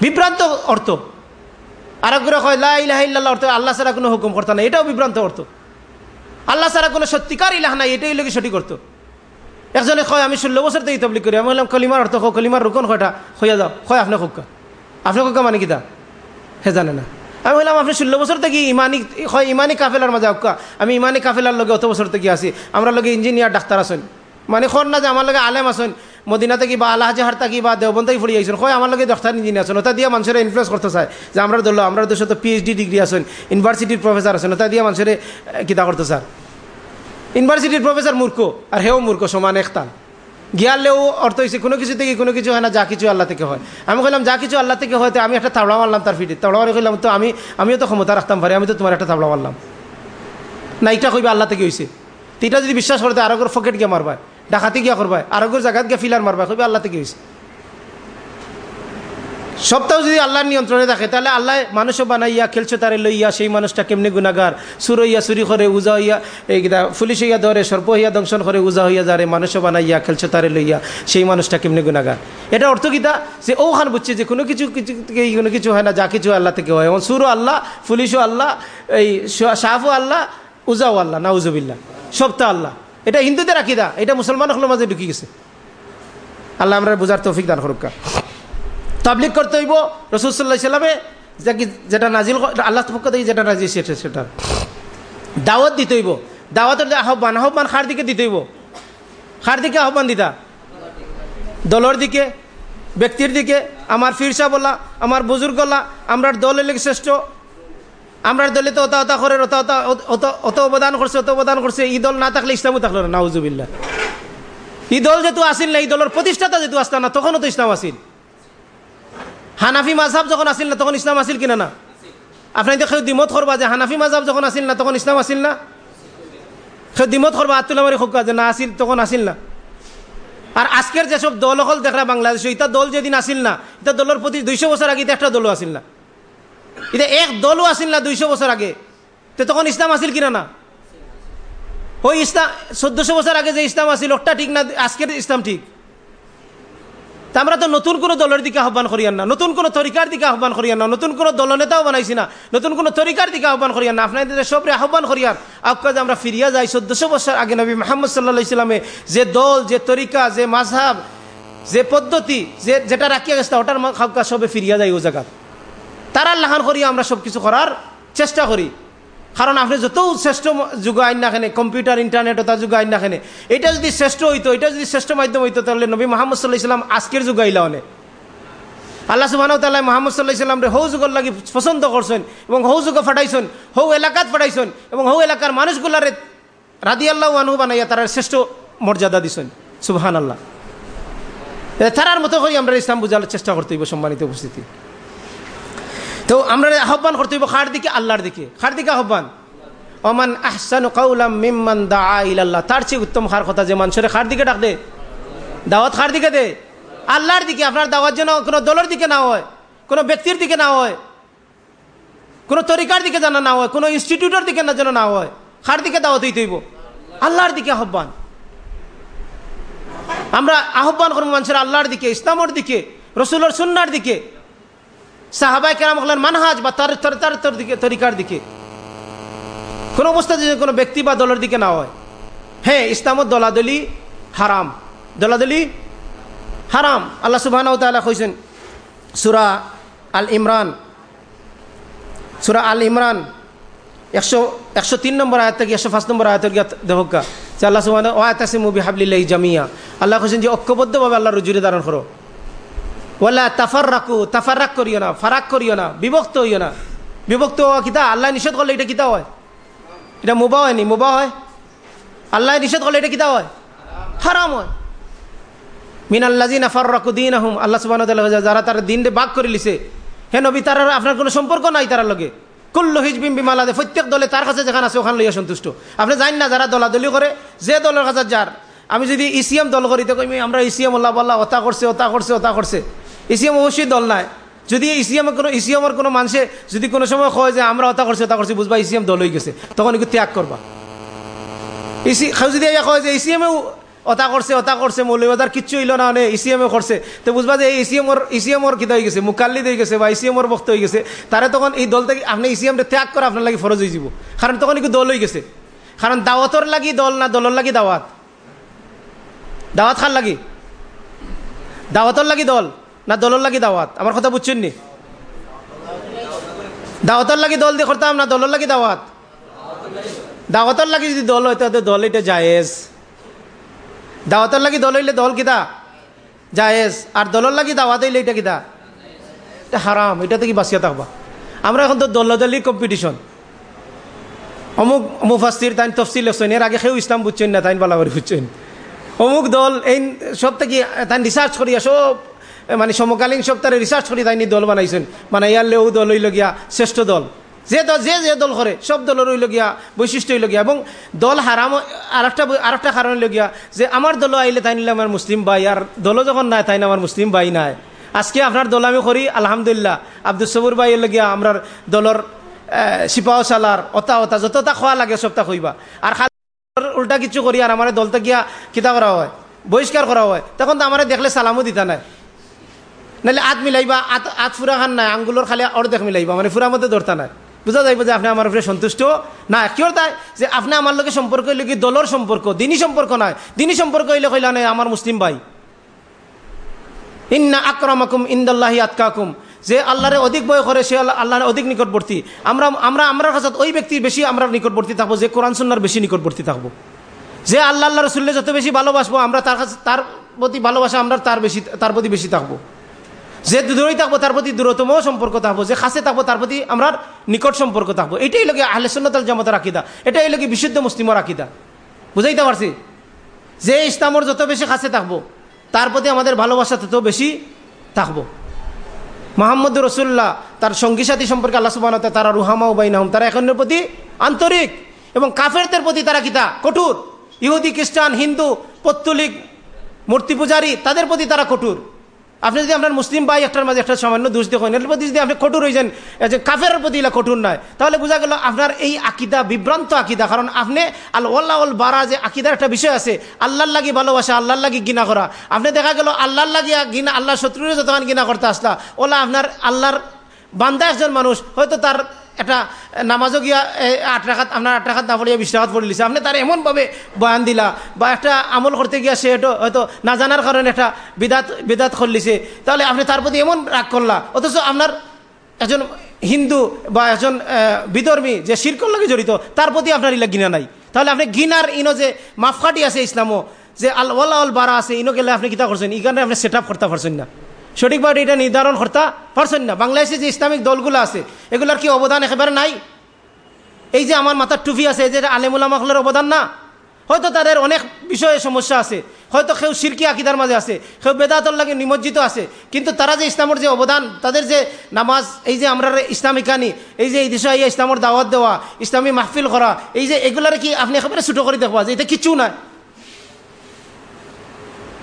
বিভ্রান্ত অর্থ। আর একগুলো হয় লা ইলাহা ইল্লাল্লাহ অর্থ, আল্লাহ ছাড়া কোনো হুকুম করতো না এটাও বিভ্রান্ত অর্থ। আল্লাহ ছাড়া কোনো সত্যিকার ইলাহ নাই, এটাই লোকে সঠিক অর্থ। একজনে কয়, আমি ষোলো বছর থেকে তবলিক করি। আমি বললাম, কলিমার অর্থ কো কলিমার রুকন কয়টা? হইয়া যাও কয়, আপনি কোকা আপনি কোকা মানে কিতা হে জানে না। আমি বললাম, আপনি ষোলো বছর থেকে ইমানি, হয় ইমানি কাফেলার মাঝে আক্কা আমি ইমানি কাফেলার লগে অত বছর থেকে আছি। আমরা লগে ইঞ্জিনিয়ার, ডাক্তার আছেন। মানে খর না যে আমার লগে আলেম আছেন। মদিনা থেকে বা আল্লাহ হার থাকি বা দেওবন থেকে ফুড়ি আইসেন হয় আমার লগে ডাক্তার ইঞ্জিনিয়ার আছেন। ওটা দিয়ে মানুষের ইনফ্লুয়েন্স করতে চায় যে আমরা ধরলো আমরা দেশে তো পিএইচডি ডিগ্রি আছেন। ইউনিভার্সিটির প্রফেসর আছেন। ওটা দিয়ে মানুষের কিতা করতে স্যার ইউনিভার্সিটির প্রফেসর মূর্খ আর হেও মূর্খ সমান একতাল। গিয়ালেও অর্থ হয়েছে কোনো কিছু থেকে কোনো কিছু হয় না, যা কিছু আল্লাহ থেকে হয়। আমি কইলাম, যা কিছু আল্লাহ থেকে হয়তো আমি একটা তাবড়া মারলাম তার ফিটে তাবড়া মারি কইলাম, তো আমি, আমিও তো ক্ষমতা রাখতাম পারি আমি তো তোমার একটা তাবড়া মারলাম। না এটা কইবে আল্লাহ থেকে হয়েছে তো এটা যদি বিশ্বাস করতে আরোগ্যর ফকেট গিয়ে মারবায় ডাকাতি গিয়া করবায় আরোগ্যর জায়গাত গিয়ে ফিলার মারবায় কইবে আল্লাহ থেকে হয়েছে সপ্তাহ যদি আল্লাহর নিয়ন্ত্রণে থাকে, তাহলে আল্লাহ মানুষও বানাইয়া, খেলছো তারে লইয়া, সেই মানুষটা কেমনি গুণাগার সুর হইয়া চুরি করে, উজা হইয়া, এইটা পুলিশ হইয়া ধরে, সর্প হইয়া দংশন করে, উজা হইয়া যারে, মানুষও বানাইয়া, খেলছো তারে লইয়া, সেই মানুষটা কেমনি গুণাগার এটা অর্থ কিতা যে ও খান বুঝছে যে কোনো কিছু কিছু কোনো কিছু হয় না, যা কিছু আল্লাহ থেকে হয়। এবং সুরও আল্লাহ পুলিশও আল্লাহ, এই সাফও আল্লাহ, উজাও আল্লাহ না উজুবিল্লা সবটা আল্লাহ। এটা হিন্দুদের আকিদা, এটা মুসলমান হলো মাঝে ঢুকি গেছে। আল্লাহ আমরা বুঝার তৌফিক দান করুকা। তাবলিক করতে হইব। রসুল্লাহ সাল্লামে যেটা নাজিল আল্লাহ পক্ষ থেকে যেটা নাজিল সেটা সেটা। দাওয়াত দিতে হইব। দাওয়াতের যে আহ্বান আহ্বান খার দিকে দিতে হইব। খার দিকে আহ্বান দিতা। দলের দিকে, ব্যক্তির দিকে। আমার ফিরসা বলা আমার বুজুর্গ বলা আমরার দলের লেগে শ্রেষ্ঠ। আমরার দলে তো অত অতা করে অত অত অত অবদান করছে অত অবদান করছে। ই দল না থাকলে ইসলামও থাকল না নাউজুবিল্লা ই দল যেহেতু আসিল না, এই দলের প্রতিষ্ঠাতা যেহেতু আসতাম না, তখনও তো ইসলাম আসিল। হানাফি মাঝহাব যখন আসিল না, তখন ইসলাম আসিল কিনা না? আপনি তো কেউ দিমত করবা যে হানাফি মাঝহাব যখন আসিল না, তখন ইসলাম আসিল না? কেউ দিমত করবা আতুল্লা মারি খোকা যে না আসিল, তখন আসিল না। আর আজকের যেসব দল হল, দেখলা বাংলাদেশ এটা দল যেদিন আসিল না এটা দলের প্রতি দুইশো বছর আগে একটা দলও আসিল না। এটা এক দলও আসিল না দুইশো বছর আগে। তো তখন ইসলাম আসিল কিনা না? ওই ইসলাম, চোদ্দশো বছর আগে যে ইসলাম আসিল, ওটা ঠিক না, আজকের ইসলাম ঠিক। আমরা তো নতুন কোনো দলের দিকে আহ্বান করিয়ান না। নতুন কোনো তরিকার দিকে আহ্বান করিয়ান না। নতুন কোনো দলনেতাও বানাইছি না। নতুন কোনো তরিকার দিকে আহ্বান করিয়ান না। আপনাদের সবরে আহ্বান করিয়ান। আপনার আমরা ফিরিয়া যাই। চোদ্দশো বছর আগে নবী মোহাম্মদ সাল্লাহ ইসলামে যে দল, যে তরিকা, যে মাঝহাব যে পদ্ধতি, যে যেটা রাখিয়া গেছে, ওটার খাবকা সবে ফিরিয়া যায় ও জায়গা তারার লাহান করিয়া আমরা সব কিছু করার চেষ্টা করি। কারণ আপনি যত শ্রেষ্ঠ যুগ আইন নাখানে কম্পিউটার, ইন্টারনেট ওটা যুগ আইন নাখানে এটা যদি শ্রেষ্ঠ হইতো, এটা যদি শ্রেষ্ঠ মাধ্যম হইতো, তাহলে নবী মোহাম্মদ সাল্লাহ ইসলাম আজকের যুগ আইলা অনেক। আল্লাহ সুবাহ তাল্লাহ মোহাম্মদ সাল্লাহ ইসলামরে হৌ যুগর লাগি পছন্দ করছেন এবং হৌ যুগ ফাটাইছেন, হৌ এলাকাত ফাটাইছেন এবং হৌ এলাকার মানুষগুলারে রাদি আল্লাহ আনহু বানাইয়া তারা শ্রেষ্ঠ মর্যাদা দিছেন। সুবহান আল্লাহ তারার মতো করে আমরা ইসলাম বুঝার চেষ্টা করতে হইব সম্মানিত উপস্থিতি। তো আমরা আহ্বান করতে হইব খার দিকে? আল্লাহর দিকে। খার দিকে আহ্বান? অমান আহসান কাউলাম মিম্মান দা ইল্লাহ তার চেয়ে উত্তম খার কথা যে মানুষের খার দিকে ডাক দে? দাওয়াত খার দিকে দে? আল্লাহর দিকে। আপনার দাওয়াত যেন কোনো দলের দিকে না হয়, কোনো ব্যক্তির দিকে না হয়, কোনো তরিকার দিকে যেন না হয়, কোনো ইনস্টিটিউটের দিকে না যেন না হয় খার দিকে দাওয়াত হইতে হইব? আল্লাহর দিকে আহ্বান। আমরা আহ্বান করব মানুষের আল্লাহর দিকে, ইসলামর দিকে, রসুলের সুন্নার দিকে। সাহাবাই কেরাম হলেন মানহাজ বা তার দিকে তরিকার দিকে। কোনো অবস্থা যদি কোনো ব্যক্তি বা দলের দিকে না হয়। হ্যাঁ ইসলামত দলাদলি হারাম। দলাদলি হারাম। আল্লাহ সুবাহ কইছেন, সুরা আল ইমরান। সুরা আল ইমরান। একশো একশো তিন নম্বর আয়াত থেকে একশো পাঁচ নম্বর আয়াতের গিয়া দেহকা যে আল্লাহ সুবাহ ও আয়াতাসি মুবি হাবলিল্লাহ জামিয়া আল্লাহ কৈছেন যে, ঐক্যবদ্ধভাবে আল্লাহ রুজুরে ধারণ করো। ওলা তাফার রাখো তাফার রাখ করিও না, ফারাক করিও না, বিভক্ত হইও না। বিভক্ত হওয়া কিতা আল্লাহ নিষেধ করলে এটা কিতা হয়? এটা মোবা হয়নি মোবা হয়। আল্লাহ নিষেধ করলে এটা কিতা হয়? হারাম হয়। আফার রাখু দিন আহম আল্লাহ সুবাহ যারা তারা দিন বাক করে লিছে, হে নবী, তার আপনার কোনো সম্পর্ক নাই তার লগে। কুল্ল হিজবিম বিমালাদে প্রত্যেক দলে তার কাছে যেখানে আছে ওখানে লইয়া সন্তুষ্ট। আপনি জানেন না যারা দলাদলি করে, যে দলের কাছে যার। আমি যদি ইসিএম দল করি, তো কইমি আমরা ইসিএম আল্লাহ বল্লাহ ওতা করছে ওতা করছে ওতা করছে। ইসিএম অবশ্যই দল নাই। যদি ইসিএম কোনো ইসিএমের কোনো মানুষে যদি কোনো সময় কয় যে আমরা ওতা করছি ওতা করছি, বুঝবা ইসিএম দল হয়ে গেছে, তখন একটু ত্যাগ করবা। ইসি যদি কয় যে ইসিএমেও অতা করছে অতা করছে, মৌলবাদার কিচ্ছু হইল না মানে ইসিএমও করছে, তো বুঝবা যে এই ইসিএমর ইসিএমর কিতা হয়ে গেছে, মুকাল্লিদ হয়ে গেছে বা ইসিএমর বক্ত হয়ে গেছে, তারে তখন এই দল থেকে আপনি ইসিএমটা ত্যাগ করে আপনার লাগি ফরজ হয়ে যাব কারণ তখন একটু দল হয়ে গেছে। কারণ দাওয়াতর লাগি দল না, দলের লাগি দাওয়াত। দাওয়াত খার লাগি? দাওয়াতর লাগি দল। না দলের লাগি দাওয়াত? আমার কথা বুঝছেন নি? দাওয়াতর লাগি দল দিয়ে করতাম না দলের লাগি দাওয়াত? দাওয়াতর লাগি যদি দল হয়, তাহলে দল এটা জায়েজ। দাওয়াতের লাগি দল হইলে দল কিতা? জায়েজ। আর দলের লাগি দাওয়াত হইলে এটা কিতা? এটা হারাম, এটা থেকে বাঁচিয়া থাকবা। আমরা এখন তো দলদলি কম্পিটিশন অমুক মুফাস্তির তাই তফসিল লেখছেন, এর আগে সেও ইসলাম বুঝছেন না তাই বালা করে বুঝছেন। অমুক দল এই সব থেকে তাই রিসার্চ করিয়া সব মানে সমকালীন সব তারা রিসার্চ করি তাই দল বানাইছেন। মানে ইয়ার লেও দল হইল গিয়া শ্রেষ্ঠ দল। যে দল যে যে দল করে সব দলের হইলগিয়া বৈশিষ্ট্য হইলগিয়া এবং দল হারাম আর একটা আর একটা কারণ হইলগিয়া যে আমার দল আইলে তাই নিলে আমার মুসলিম ভাই আর দল যখন নাই তাই আমার মুসলিম ভাই নাই। আজকে আপনার দল আমি করি আলহামদুলিল্লাহ, আব্দুল সবুর ভাই লগিয়া আমার দলর সিপাহ সালার অতা অতা যতটা খোয়া লাগে সবটা কইবা আর উল্টা কিছু করি আর আমার দলটা গিয়া কিতা করা হয় বহিষ্কার করা হয়। তখন তো আমার দেখলে সালামও দিতা নাই। নাহলে আত মিলাইবা, আত আত ফুরা খান নাই আঙ্গুলোর খালি অর্ধেক মিলাইবা মানে ফুরা মধ্যে ধরতা নাই। বুঝা যাইব যে আপনি আমার উপরে সন্তুষ্ট? না কিয় তাই? যে আপনি আমার লোকের সম্পর্ক হইলে কি দলের সম্পর্ক দিনী সম্পর্ক নয় দিনী সম্পর্ক হইলে কইলা নাই আমার মুসলিম ভাই। ইন্না আক্রমাকুম ইন্দাল্লাহি আতকাকুম। যে আল্লাহরে অধিক বয় করে সে আল্লাহরে অধিক নিকটবর্তী আমরা আমরা আমরা কাছে ওই ব্যক্তির বেশি আমরা নিকটবর্তী থাকব, যে কোরআন সুন্নার বেশি নিকটবর্তী থাকব। যে আল্লাহ আল্লাহ রসুল্লে যত বেশি ভালোবাসবো, আমরা তার কাছে তার প্রতি ভালোবাসা, আমরা তার বেশি তার প্রতি বেশি থাকব। যে দূরেই থাকব, তার প্রতি দূরতম সম্পর্ক থাকব, যে খাসে থাকব, তার প্রতি আমরা নিকট সম্পর্ক থাকব। এটাই লোকে আহলে সন্ন্যতাল জামাতের রাখিদা এটাই লোকে বিশুদ্ধ মুসলিমর রাখিদা বুঝাইতে পারছি? যে ইসলামর যত বেশি খাসে থাকব, তার প্রতি আমাদের ভালোবাসা তত বেশি থাকব। মোহাম্মদ রসুল্লাহ, তার সঙ্গী সাথী সম্পর্কে আল্লাহ সুবাহ তারা রুহামা উবাইনাহম তারা এখনের প্রতি আন্তরিক এবং কাফেরদের প্রতি তারা কিতা? কঠোর। ইহুদি, খ্রিস্টান, হিন্দু, পত্তলিক, মূর্তি পূজারী, তাদের প্রতি তারা কঠোর। আপনি যদি আপনার মুসলিম ভাই একটার মাঝে একটা সামান্য দোষ দেখেন এর প্রতি যদি আপনি কঠোর হয়েছেন যে কাফের প্রতি এলা কঠোর নয়, তাহলে বোঝা গেল আপনার এই আকিদা বিভ্রান্ত আকিদা। কারণ আপনি আল ওল্লা ওল বারা যে আকিদার একটা বিষয় আছে, আল্লাহর লাগি ভালোবাসা, আল্লাহর লাগি গিনা করা। আপনি দেখা গেল আল্লাহর লাগি গিনা আল্লাহ শত্রুরে যতক্ষণ গিনা করতে আসলা, ওলা আপনার আল্লাহর বান্দা একজন মানুষ, হয়তো তার একটা নামাজও গিয়া আট রাখাত, আপনার আট রাখাত না পড়িয়া বিশ রাখাত পড়ে লিছে আপনি তার এমনভাবে বয়ান দিলা বা একটা আমল করতে গিয়া সে হয়তো না জানার কারণে একটা বিদাত বিদাত করলিছে তাহলে আপনি তার প্রতি এমন রাগ করলা, অথচ আপনার একজন হিন্দু বা একজন বিধর্মী যে শিরকর লাগে জড়িত, তার প্রতি আপনার ইলা ঘৃণা নাই। তাহলে আপনি ঘৃণার ইনো যে মাফকাটি আছে ইসলামও, যে আল ওয়াল্লা বারা আছে, ইনো গেলে আপনি কিতা করছেন? ইখানে আপনি সেট আপ করতে পারছেন না। সঠিকভাবে এটা নির্ধারণ করতে পারছেন না। বাংলাদেশে যে ইসলামিক দলগুলো আছে, এগুলার কি অবদান একেবারে নাই? এই যে আমার মাথার টুপি আছে, এই যে আলেমুলামাখলের অবদান না? হয়তো তাদের অনেক বিষয়ে সমস্যা আছে, হয়তো কেউ সিরকি আকিদার মাঝে আছে, কেউ বেদাতর লাগে নিমজ্জিত আছে, কিন্তু তারা যে ইসলামের যে অবদান, তাদের যে নামাজ, এই যে আমরা ইসলামিক আনি এই যে এই দেশে ইসলামের দাওয়াত দেওয়া, ইসলামী মাহফিল করা, এই যে এগুলার কি আপনি একেবারে ছোটো করে দেখবা যে এটা কিছু নাই?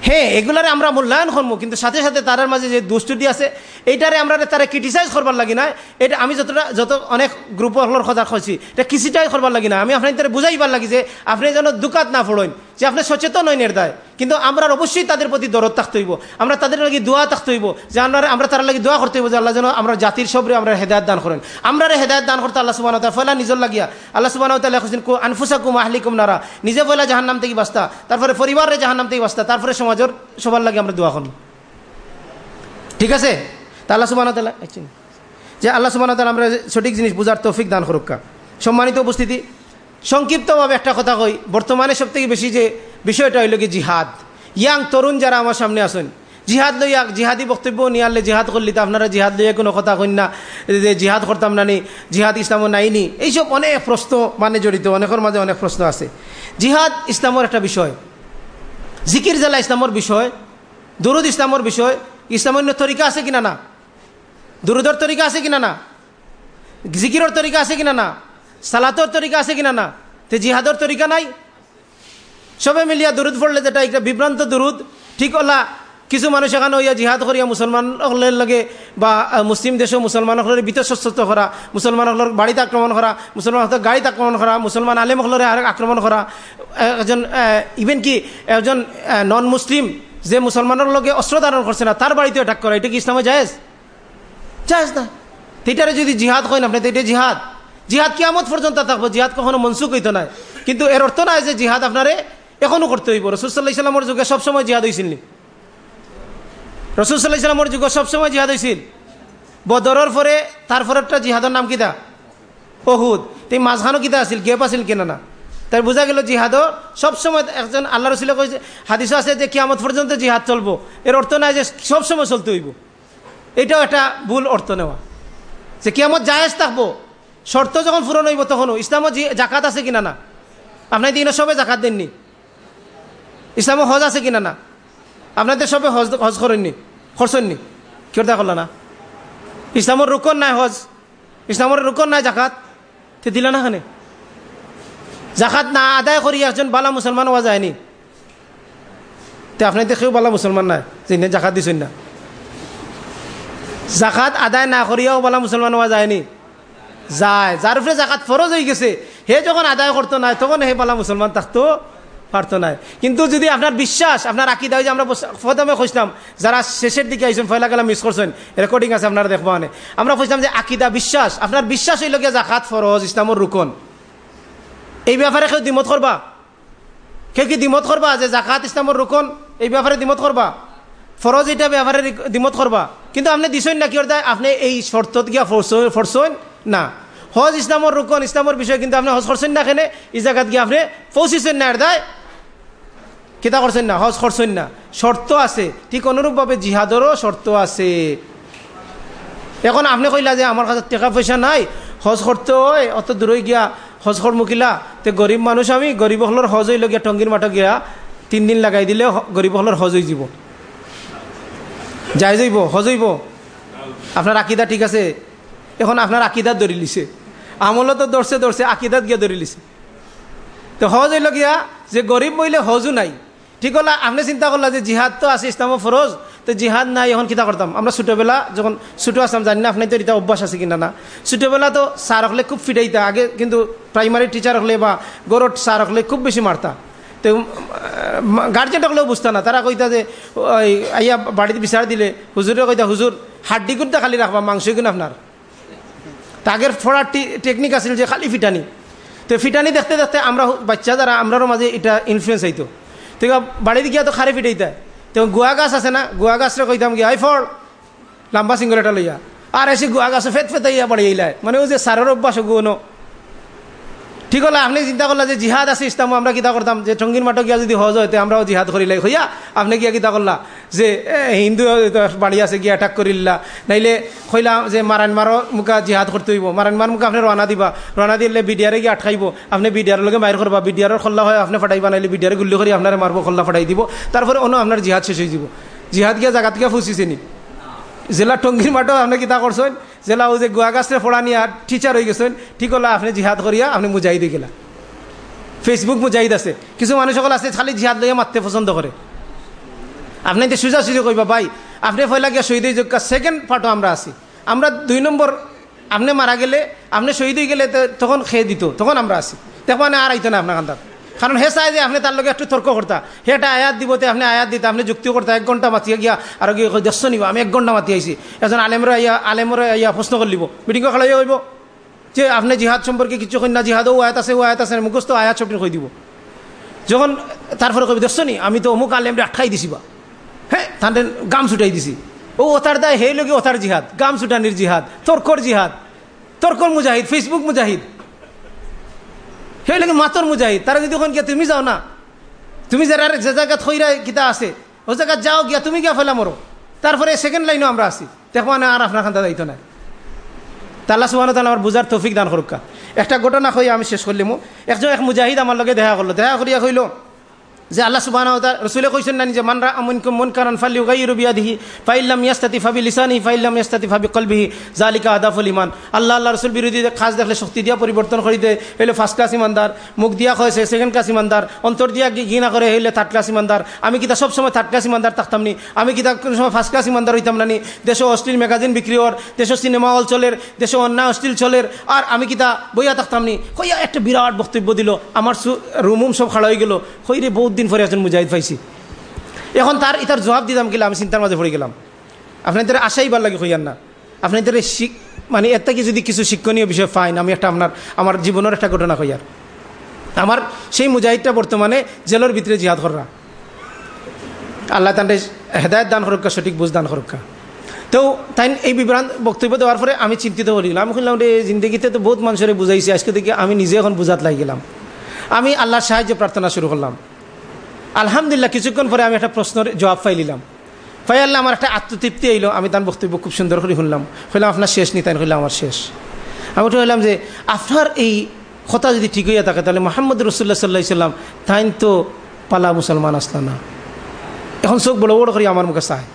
হ্যাঁ এগুলারে আমরা মূল্যায়ন করব কিন্তু সাথে সাথে তার মাঝে যে দুষ্টুটি আছে, এইটারে আমরা তারা ক্রিটিসাইজ করবার লাগি না। এটা আমি যতটা যত অনেক গ্রুপ হলর কথা খুঁজছি এটা কিছুটাই করবার লাগি না। আমি আপনার তারা বুঝাইবার লাগি যে, আপনি যেন দুকাত না পড়েন। যে আপনি সচেতন হয় এর দায় কিন্তু আমরা অবশ্যই তাদের প্রতি দরদ থাকতে হইব। আমরা তাদের লাগি দোয়া থাকতে হইব। যে আমরা আমরা তার লাগি দোয়া করতে হইব যে আল্লাহ যেন আমরা জাতির সবরে আমরা হেদায়ত দান করেন। আমরা হেদায়ত দান করতে আল্লাহ সুবাহ ফলা নিজের লাগিয়া। আল্লাহ সুবাহ আনফুসা কুম আহলি কুম নারা। নিজে বলা জাহান নাম থেকে বাস্তা তারপরে পরিবারে জাহান নাম থেকে বাস্তা তারপরে সমাজের সবার লাগে আমরা দোয়া করব। ঠিক আছে? তা আল্লাহ সুবাহ যে আল্লাহ সুবাহ আমরা সঠিক জিনিস বুঝার তৌফিক দান করুকা সম্মানিত উপস্থিতি। সংক্ষিপ্তভাবে একটা কথা কই। বর্তমানে সব থেকে বেশি যে বিষয়টা হইল কি জিহাদ। ইয়াং তরুণ যারা আমার সামনে আসেন, জিহাদ লইয়া জিহাদি বক্তব্য নিয়ে আনলে জিহাদ করলি তো আপনারা জিহাদ লইয়া কোনো কথা কই না, যে জিহাদ করতাম না নি, জিহাদ ইসলামও নাইনি এইসব অনেক প্রশ্ন মানে জড়িত, অনেকের মাঝে অনেক প্রশ্ন আছে। জিহাদ ইসলামের একটা বিষয়, জিকির জেলা ইসলামের বিষয়, দুরুদ ইসলামের বিষয়, ইসলামের তরিকা আছে কিনা না? দুরুদর তরিকা আছে কিনা না? জিকিরর তরিকা আছে কিনা না? সালাতর তরিকা আছে কিনা না? তে জিহাদর তরিকা নাই? সবে মিলিয়া দুরুদ পড়লে যেটা একটা বিভ্রান্ত দুরুদ, ঠিক হলা কিছু মানুষ এখানে হইয়া জিহাদ করিয়া মুসলমানসকলের লগে বা মুসলিম দেশে মুসলমানসকলের বিতস্বস্ত করা মুসলমানসকলের বাড়িতে আক্রমণ করা মুসলমানসকলের গাড়িতে আক্রমণ করা, মুসলমান আলেমসকলরে আক্রমণ করা একজন ইভেন কি একজন নন মুসলিম যে মুসলমানের লগে অস্ত্র ধারণ করছে না, তার বাড়িতে অ্যাটাক করা, এটা কি ইসলামে জায়েজ? জায়েজ না। এটারে যদি জিহাদ হয় না আপনি, তো এটা জিহাদ। জিহাদ কিয়ামত পর্যন্ত থাকব, জিহাদ কখনো মনসুখ হইতো না কিন্তু এর অর্থ নাই যে জিহাদ আপনারে এখনও করতে হইব। রসুল্লাহ ইসলামের যুগে সবসময় জিহাদ হয়েছিল নি রসুল্লাহ ইসলামের যুগে সবসময় জিহাদ হয়েছিল বদরের পরে তারপর একটা জিহাদের নাম কিতা? অহুদ এই মাঝখানো কিতা আছিল গেপ আছিল কেনা না। তাই বোঝা গেল জিহাদও সবসময় একজন আল্লাহ রসুল্লাহ কইছে হাদিস আছে যে কিয়ামত পর্যন্ত জিহাদ চলবো। এর অর্থ নাই যে সবসময় চলতে হইব। এটাও একটা ভুল অর্থ নেওয়া। যে কিয়ামত জায়েজ থাকব শর্ত যখন পূরণ হইব তখনও। ইসলামত জি- জাকাত আছে কিনা না? আপনার দিনে সবে জাকাত দেননি। ইসলামে হজ আছে কিনা না? আপনাদের সবে হজ হজ করেননি খরচননি দেখা করল না? ইসলামের রুকন নাই হজ। ইসলামের রুকন নাই জাকাত। তে দিল না খানে? জাকাত না আদায় করি একজন বালা মুসলমান হওয়া যায়নি। তে আপনি দেখেও বালা মুসলমান নাই, যে ইনে জাকাত দিছেন না। জাকাত আদায় না করিয়াও বালা মুসলমান হওয়া যায়নি। যায়। যার উপরে জাকাত ফরজ হয়ে গেছে। হে যখন আদায় করতো নাই, তখন হে বালা মুসলমান থাকতো, পারতো নাই। কিন্তু যদি আপনার বিশ্বাস, আপনার আকিদা যে আমরা প্রথমে খুঁজতাম, যারা শেষের দিকে আইসেন, ফয়লা গেলা মিস করছেন রেকর্ডিং আছে, আপনারা দেখব মানে। আমরা খুঁজতাম যে আকিদা, বিশ্বাস, আপনার বিশ্বাস হইল গিয়ে জাকাত ফরজ, ইসলামর রুকন। এই ব্যাপারে কেউ দ্বিমত করবা? কেউ কি দ্বিমত করবা যে জাকাত, ইসলামর রুকন? এই ব্যাপারে দ্বিমত করবা? ফরজ এটা ব্যাপারে দ্বিমত করবা? কিন্তু আপনি দিছেন না, কি আপনি এই শর্তত গিয়া ফরছেন না। হজ ইসলামর রুকন, ইসলামর বিষয় কিন্তু আপনি হজ করছেন না এখানে এই জায়গাত গিয়ে আপনি পৌঁছিছেন না এর কিতা করছেন না? হজ করছেন না। শর্ত আছে। ঠিক অনুরূপভাবে জিহাদেরও শর্ত আছে। এখন আপনি কইলা যে আমার কাছে টাকা পয়সা নাই, হজ করতে হয়, অত দূরে গিয়া হজ কর মুকিলা তে গরিব মানুষ আমি, গরিব হলের হজ হইল গিয়া, টঙ্গির মাঠে গিয়া তিন দিন লাগাই দিলে গরিব হলের হজ হয়ে যাব। যাই যাইব, হজ হইব। আপনার আকিদা ঠিক আছে? এখন আপনার আকিদাত ধরি লিছে। আমলতো দর্শে দর্শে আকিদাত গিয়া ধরি লিছে। তো হজ হইল গিয়া যে গরিব মহিলে হজও নাই। ঠিক হলা, আপনি চিন্তা করলা যে জিহাদ তো আছে ইসলাম ফরজ তো জিহাদ নাই, এখন কিতা করতাম আমরা ছোটোবেলা যখন ছোটো আসলাম জানি না আপনি তো এটা অভ্যাস আছে কিনা না। ছোটোবেলা তো স্যার হলে খুব ফিটাইতা আগে কিন্তু প্রাইমারি টিচার হলে বা গরট স্যার হলে খুব বেশি মারতা তো গার্জেন হলেও বুঝতা না। তারা কইতা যে ওই আইয়া বাড়িতে বিচার দিলে হুজুরে কইতা হুজুর হাড্ডি গুণটা খালি রাখবা মাংস গুণ আপনার তা আগের ফোড়ার টেকনিক আছিল যে খালি ফিটানি। তো ফিটানি দেখতে দেখতে আমরা বাচ্চা যারা, আমরারও মাঝে এটা ইনফ্লুয়েন্স হইতো। তো বাড়ি দিকে তো খারে ফিটাইতা। তো গুয়া গাছ আছে না, গুয়া গাছরে কইতাম গিয়া আই ফল, লাম্বা সিঙ্গল এটা লইয়া। আর এসে গুয়া গাছে ফেত ফেতাইয়া বাড়ি আইলায় মানে ওই যে সারের অভ্যাস গুনো ঠিক হলো আপনি চিন্তা করলা যে জিহাদ আছে ইসলাম আমরা কিতা করতাম, যে টঙ্গির মাঠক গিয়া যদি হজ হয় আমরাও জিহাদ করিলাই হইয়া আপনি গিয়া কিতা করলা, যে হিন্দু বাড়ি আছে গিয়া অ্যাটাক করিল্লা। নাইলে কইলা যে মারান মারো মুখা জিহাদ করতে হইব। মারান মার মুখা আপনি রানা দিবা। রানা দিলে বিডিয়ারে গিয়ে আটকাইব। আপনি বিডিয়ার লগে মায়ের করবা। বিডিয়ারের খোল্লা হয় আপনি ফাটাইবা, নাইলে বিডিয়ারে গুল্লি করে আপনার মারব, খোল্লা ফাটাই দিব। তারপরে অন্য আপনার জিহাদ শেষ হয়ে যাব। জিহাদ গিয়া জায়গা থেকে ফুসিছে নি। জেলা টঙ্গির মাঠও আপনি কিতা করছেন জেলা ও যে গোয়া গাছরে ফোড়া নিয়ে টিচার হয়ে গেছেন, ঠিক হলো আপনি জিহাদ করিয়া আপনি মুজাহিদ হয়ে গেলা। ফেসবুক মুজাহিদ আছে। কিছু মানুষ সকল আছে, খালি জিহাদ লইয়া মারতে পছন্দ করে আপনি যে সুজা সুযোগ কইবা ভাই, আপনি ফয়লা গিয়া শহীদ যোগ্য সেকেন্ড পার্টও আমরা আছি। আমরা দুই নম্বর আপনি মারা গেলে, আপনি শহীদ হয়ে গেলে তখন খেয়ে দিত, তখন আমরা আছি। দেখো মানে আর আইতো না আপনার কান্দার কারণ হে চাই যে আপনি তার লগে একটু তর্ক করতা। সেটা আয়াত দিবতে আপনি আয়াত দিতে, আপনি যুক্তি করতা, এক ঘণ্টা মাতিয়ে গিয়া আর কি দেখছ নিব, আমি এক ঘণ্টা মাতি আইছি। এজন আলেমরে আইয়া আলেমরে আইয়া প্রশ্ন করলিব মিটিং খেলাই হইব যে আপনি জিহাদ সম্পর্কে কিছু কন্যা, জিহাদও আয়াত আছে, ও আয়াত আছে মুখস্থ আয়াত সবটি কই দিব। যখন তারপরে কবি দেখছ নি আমি তো অমুক আলেমরে আটকাই দিছি বা হ্যাঁ তাদের গাম ছুটাই দিছি। ও ওতার দায় হে লগে ওতার জিহাদ, গাম ছুটানির জিহাদ তর্কর জিহাদ। তর্কর মুজাহিদ ফেসবুক মুজাহিদ। সেই লাগে মাতর মুজাহিদ, তারা যদি ওখানে গিয়া তুমি যাও না, তুমি যারা যে জায়গা থইরা কিতা আছে, ওই জায়গা যাও গিয়া তুমি গিয়া ফেলা মরো। তারপরে সেকেন্ড লাইনও আমরা আসি দেখো না, আর আপনার খান্তা দায়িত্ব নাই তাল্লা সুবাহ তাহলে আমার বুঝার তৌফিক দান করুকা। একটা ঘটনা হয়ে আমি শেষ করলিমো। একজন এক মুজাহিদ আমার লগে দেখা করল। দেখা করিয়া কইল যে আল্লাহ সুবাহ রসুলে কইছেন না যে মানরা আমনকুম মন কারণ ফালি গাইরু বিয়াদিহি ফাইল্লাম ইয়াস্তাতি ফাবি লিসানি ফাইল্লাম ইয়াস্তাতি ফাবি কলবিহি জালিকা আদাফুল ইমান আল্লাহ আল্লাহ রসুল বিরোধী খাস দেখলে শক্তি দিয়া পরিবর্তন করে দে হইলে ফার্স্ট ক্লাস ইমানদার মুখ দিয়া কয়েছে সেকেন্ড ক্লাস ইমানদার অন্তর দিয়া ঘৃণা করে হইলে থার্ড ক্লাস ইমানদার আমি কিতা সব সময় থার্ড ক্লাস ইমানদার থাকতাম নি? আমি কিতা কোনো সময় ফার্স্ট ক্লাস ইমানদার হইতাম না নি? দেশ অশ্লীল ম্যাগাজিন বিক্রি হর দেশ সিনেমা হল চলের, দেশ অন্যায় অশ্লীল চলের, আর আমি কিতা বইয়া থাকতাম নি? হইয়া একটা বিরাট বক্তব্য দিল। আমার রুমুম সব খাড়া হয়ে গেল। হইরে বহুত দিন পরে একজন মুজাহিদ পাইছি। এখন তার ইতার জবাব দিতাম গেলে, আমি চিন্তার মাঝে পড়ে গেলাম। আপনাদের আশাইবার লাগে হইয়ার না। আপনাদের মানে এর থেকে যদি কিছু শিক্ষণীয় বিষয় পাইন, আমি একটা আপনার আমার জীবনের একটা ঘটনা হইয়ার আমার সেই মুজাহিদটা বর্তমানে জেলের ভিতরে জিহাদ করা আল্লাহ তান্ডে হেদায়ত দান করুকা, সঠিক বুঝ দান করুকা। তো তাই এই বিভ্রান্ত বক্তব্য দেওয়ার পরে আমি চিন্তিত হয়ে গেলাম আমি শুনলাম রে, জিন্দগিতে তো বহুত মানুষের বুঝাইছি, আজকে দেখি আমি নিজে এখন বুঝাত লাগি গেলাম। আমি আল্লাহর সাহায্য প্রার্থনা শুরু করলাম। আলহামদুলিল্লাহ, কিছুক্ষণ পরে আমি একটা প্রশ্নের জবাব পাইলিলাম পাই আল্লাহ, আমার একটা আত্মতৃপ্তি এলো আমি তার বক্তব্য খুব সুন্দর করে শুনলাম। হইলাম আপনার শেষ নি তাই হইলাম আমার শেষ আমি ওটা হইলাম যে, আপনার এই কথা যদি ঠিক হইয়া থাকে, তাহলে মোহাম্মদ রসুল্লাহ সাল্লাহ সাল্লাম তাই তো পালা মুসলমান আসলা না। এখন চোখ বড় বড় করে আমার মুখে চায়।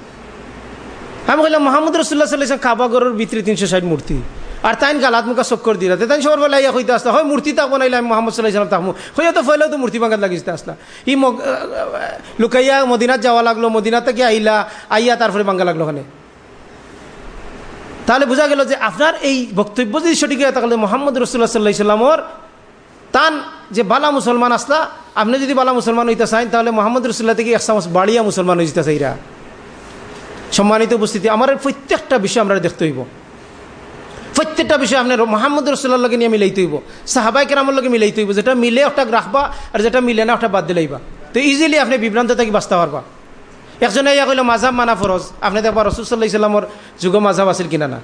আমি কইলাম, মোহাম্মদ রসুল্লাহ সাল্লাহ কাবাগরের ভিতরে তিনশো ষাট মূর্তি। আর তাইন গালাত মুখা চক্কর দিলা। তাই সবার বেলা ইয়া হইতে আসলা হয় মূর্তি তাক বনাইলে আমি মোহাম্মদ সাল্লাহ সাল্লাম তাহমু হইয়া তো ফেলেও তো মূর্তি বাঙ্গাত লাগিতে আসলা ই লুকাইয়া মদিনাত যাওয়া লাগল। মদিনাত থেকে আইলা আইয়া তারপরে বাঙ্গা লাগল ওখানে তাহলে বোঝা গেল যে আপনার এই বক্তব্য যদি সঠিক হয়, তাহলে মোহাম্মদ রসুল্লাহ সাল্লাহ সাল্লামর তান যে বালা মুসলমান আসলা আপনি যদি বালা মুসলমান হইতে চান তাহলে মোহাম্মদ রসুল্লাহ থেকে এক বাড়িয়া মুসলমান হইতে চাইরা। সম্মানিত উপস্থিতি আমার প্রত্যেকটা বিষয় আমরা দেখতে হইব। প্রত্যেকটা বিষয় আপনার মোহাম্মদ রসুল্লাহকে নিয়ে মিলাইতে হইব, সাহাবাই কেরামের লগে মিলাইতে হইব, যেটা মিলে একটা রাখবা আর যেটা মিলে না একটা বাদ দিলাইবা। তো ইজিলি আপনি বিভ্রান্ত থেকে বাঁচতে পারবা। একজনে ইয়া কইল, মাঝাব মানা ফরজ। আপনি দেখবা রসুল সাল্লাহ ইসলামর যুগ মাঝাব আছিল কিনা না।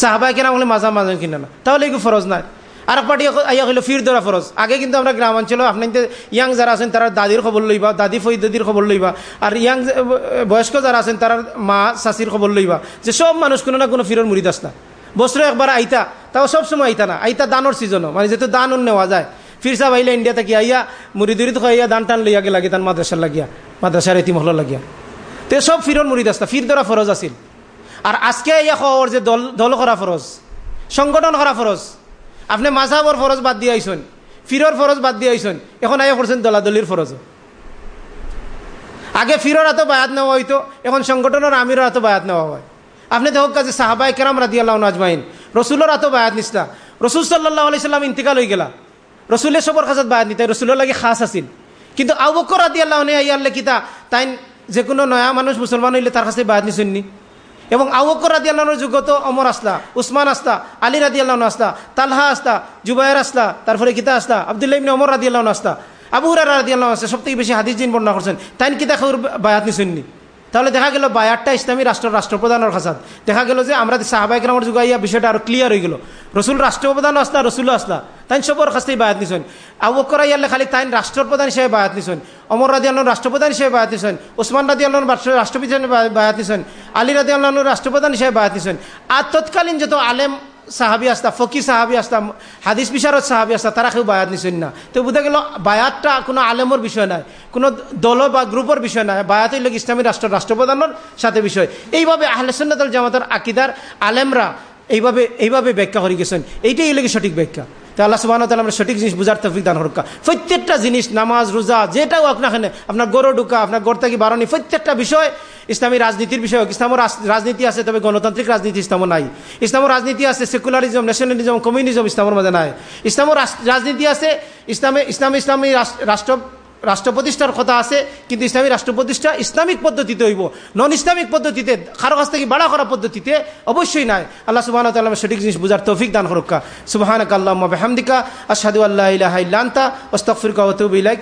সাহাবাই কেরাম হলে মাঝাব মাঝাব কিনা না। তাহলে এগুলো ফরজ নাই। আর এক পার্টি আইয়া হইল ফির ধরা ফরজ। আগে কিন্তু আমরা গ্রামাঞ্চলে আপনার ইয়াং যারা আছেন, তারা দাদির খবর লইবা, দাদি ফই দাদির খবর লইবা, আর ইয়াং বয়স্ক যারা আছেন তারা মা চাষির খবর লইবা, যে সব মানুষ কোনো না কোনো ফিরর মুড়ি দাস না। বছরে একবার আইতা, তাও সবসময় আইতা না। আইতা দানোর সিজনও মানে যেহেতু দান নেওয়া যায়। ফির সাহেব আইলে ইন্ডিয়া থেকে আইয়া মুড়ি দুরি তো আইয়া দান টান লইয়া লাগে তার মাদ্রাসার লাগিয়া, মাদ্রাসার এটি মহল লাগিয়া। তে সব ফিরর মুড়ি দাস্তা ফির ধরা ফরজ আছিল। আর আজকে ইয়া খবর যে দল দল করা ফরজ, সংগঠন করা ফরজ, আপনি মাঝাবর ফরজ বাদ দিয়ে আইসন ফিরর ফরজ বাদ দিয়ে আইসন এখন আইয়া করছেন দলাদলির ফরজ। আগে ফিরোর হাতে বায়াত নেওয়া হইতো, এখন সংগঠনের আমিরের হাতে বায়াত নেওয়া হয়। আপনি দেখো কাজে সাহাবাই কেরাম রাদি আল্লাহ নাজমাইন রসুলের হাতে বায়াত নিসলা রসুল সাল্লাহ আলি সাল্লাম ইন্তিকাল হয়ে গেলা। রসুলের সবর কাছত বায়াত নিতে রসুলের লাগে খাস আছিল কিন্তু আবু বকর রাদি আল্লাহ ইয়াল্লে কিতা তাই যে কোনো নয়া মানুষ মুসলমান হইলে তার কাছে বায়াত নিশুননি এবং আউকর রাদি আল্লাহর যুগ তো অমর আসলা, উসমান আসতা আলী রাদি আল্লাহ আসতা তালহা আসতা জুবাইর আসলা, তারপরে কিতা আসতা আবদুল্লাহ ইবনে অমর রাদি আল্লাহ আসতা আবু রাদি আল্লাহ আসতা সব থেকে বেশি হাদিস দিন বর্ণনা করছেন। তাই কিতা খাউর বায়াত নিশুননি তাহলে দেখা গেল বায়ারটা ইসলামী রাষ্ট্র, রাষ্ট্রপ্রধানের খাসাদ। দেখা গেল যে আমরা সাহাবাহিক রামের যুগ ইয়া বিষয়টা আরও ক্লিয়ার হয়ে গেল। রসুল রাষ্ট্রপ্রধান আসলা রসুল আসলা তাই সবর কাছ থেকে বায়াত নিছেন। আবু বকর ইয়াল্লে খালি তাই রাষ্ট্রপ্রধান হিসেবে বায়াত নিছেন। অমর রাদি আল্লাহ রাষ্ট্রপ্রধান হিসেবে বায়াত নিছেন। ওসমান রাদি আল্লাহ রাষ্ট্রপ্রধান বায়াত নিছেন। আলী রাদি আল্লাহ রাষ্ট্রপ্রধান হিসেবে বায়াত নিছেন। আর তৎকালীন যত আলেম সাহাবি আসতা ফকি সাহাবি আসতা, হাদিস বিশারত সাহাবি আসতা, তারা কেউ বায়াত নিছেন না। তো বুঝা গেল বায়াতটা কোনো আলেমর বিষয় নাই, কোনো দল বা গ্রুপের বিষয় নাই, বায়াত হইল ইসলামী রাষ্ট্র, রাষ্ট্রপ্রধানের সাথে বিষয়। এইভাবে আহলেসন্নাদল জামাতের আকিদার আলেমরা এইভাবে এইভাবে ব্যাখ্যা করে গেছেন। এইটাই এলাকি সঠিক ব্যাখ্যা। তো আল্লাহ সুবাহ তাহলে আমরা সঠিক জিনিস বুঝার তফিক দান হরকা প্রত্যেকটা জিনিস, নামাজ, রোজা, যেটাও আপনাখানে আপনার গরু ঢুকা, আপনার গড় থাকি বারণি প্রত্যেকটা বিষয় ইসলামী রাজনীতির বিষয় হোক ইসলামের রাজনীতি আছে, তবে গণতান্ত্রিক রাজনীতি ইসলামও নাই। ইসলামের রাজনীতি আছে, সেকুলারিজম, ন্যাশনালিজম, কমিউনিজম ইসলামের মধ্যে নাই। ইসলামের রাজনীতি আছে, ইসলামে, ইসলাম ইসলামী রাষ্ট্র রাষ্ট্র প্রতিষ্ঠার কথা আছে, কিন্তু ইসলামী রাষ্ট্র প্রতিষ্ঠা ইসলামিক পদ্ধতিতে হইব। নন ইসলামিক পদ্ধতিতে, কারও কাছ থেকে বাড়া করা পদ্ধতিতে অবশ্যই নাই। আল্লাহ সুবাহ তাল্লাহ সঠিক জিনিস বুঝার তৌফিক দান করুকা। সুবাহানক আল্লাহ আসাদু আল্লাহ ইলাহা ইল্লান্তা ওস্তফির কাউতুব ইলাইক।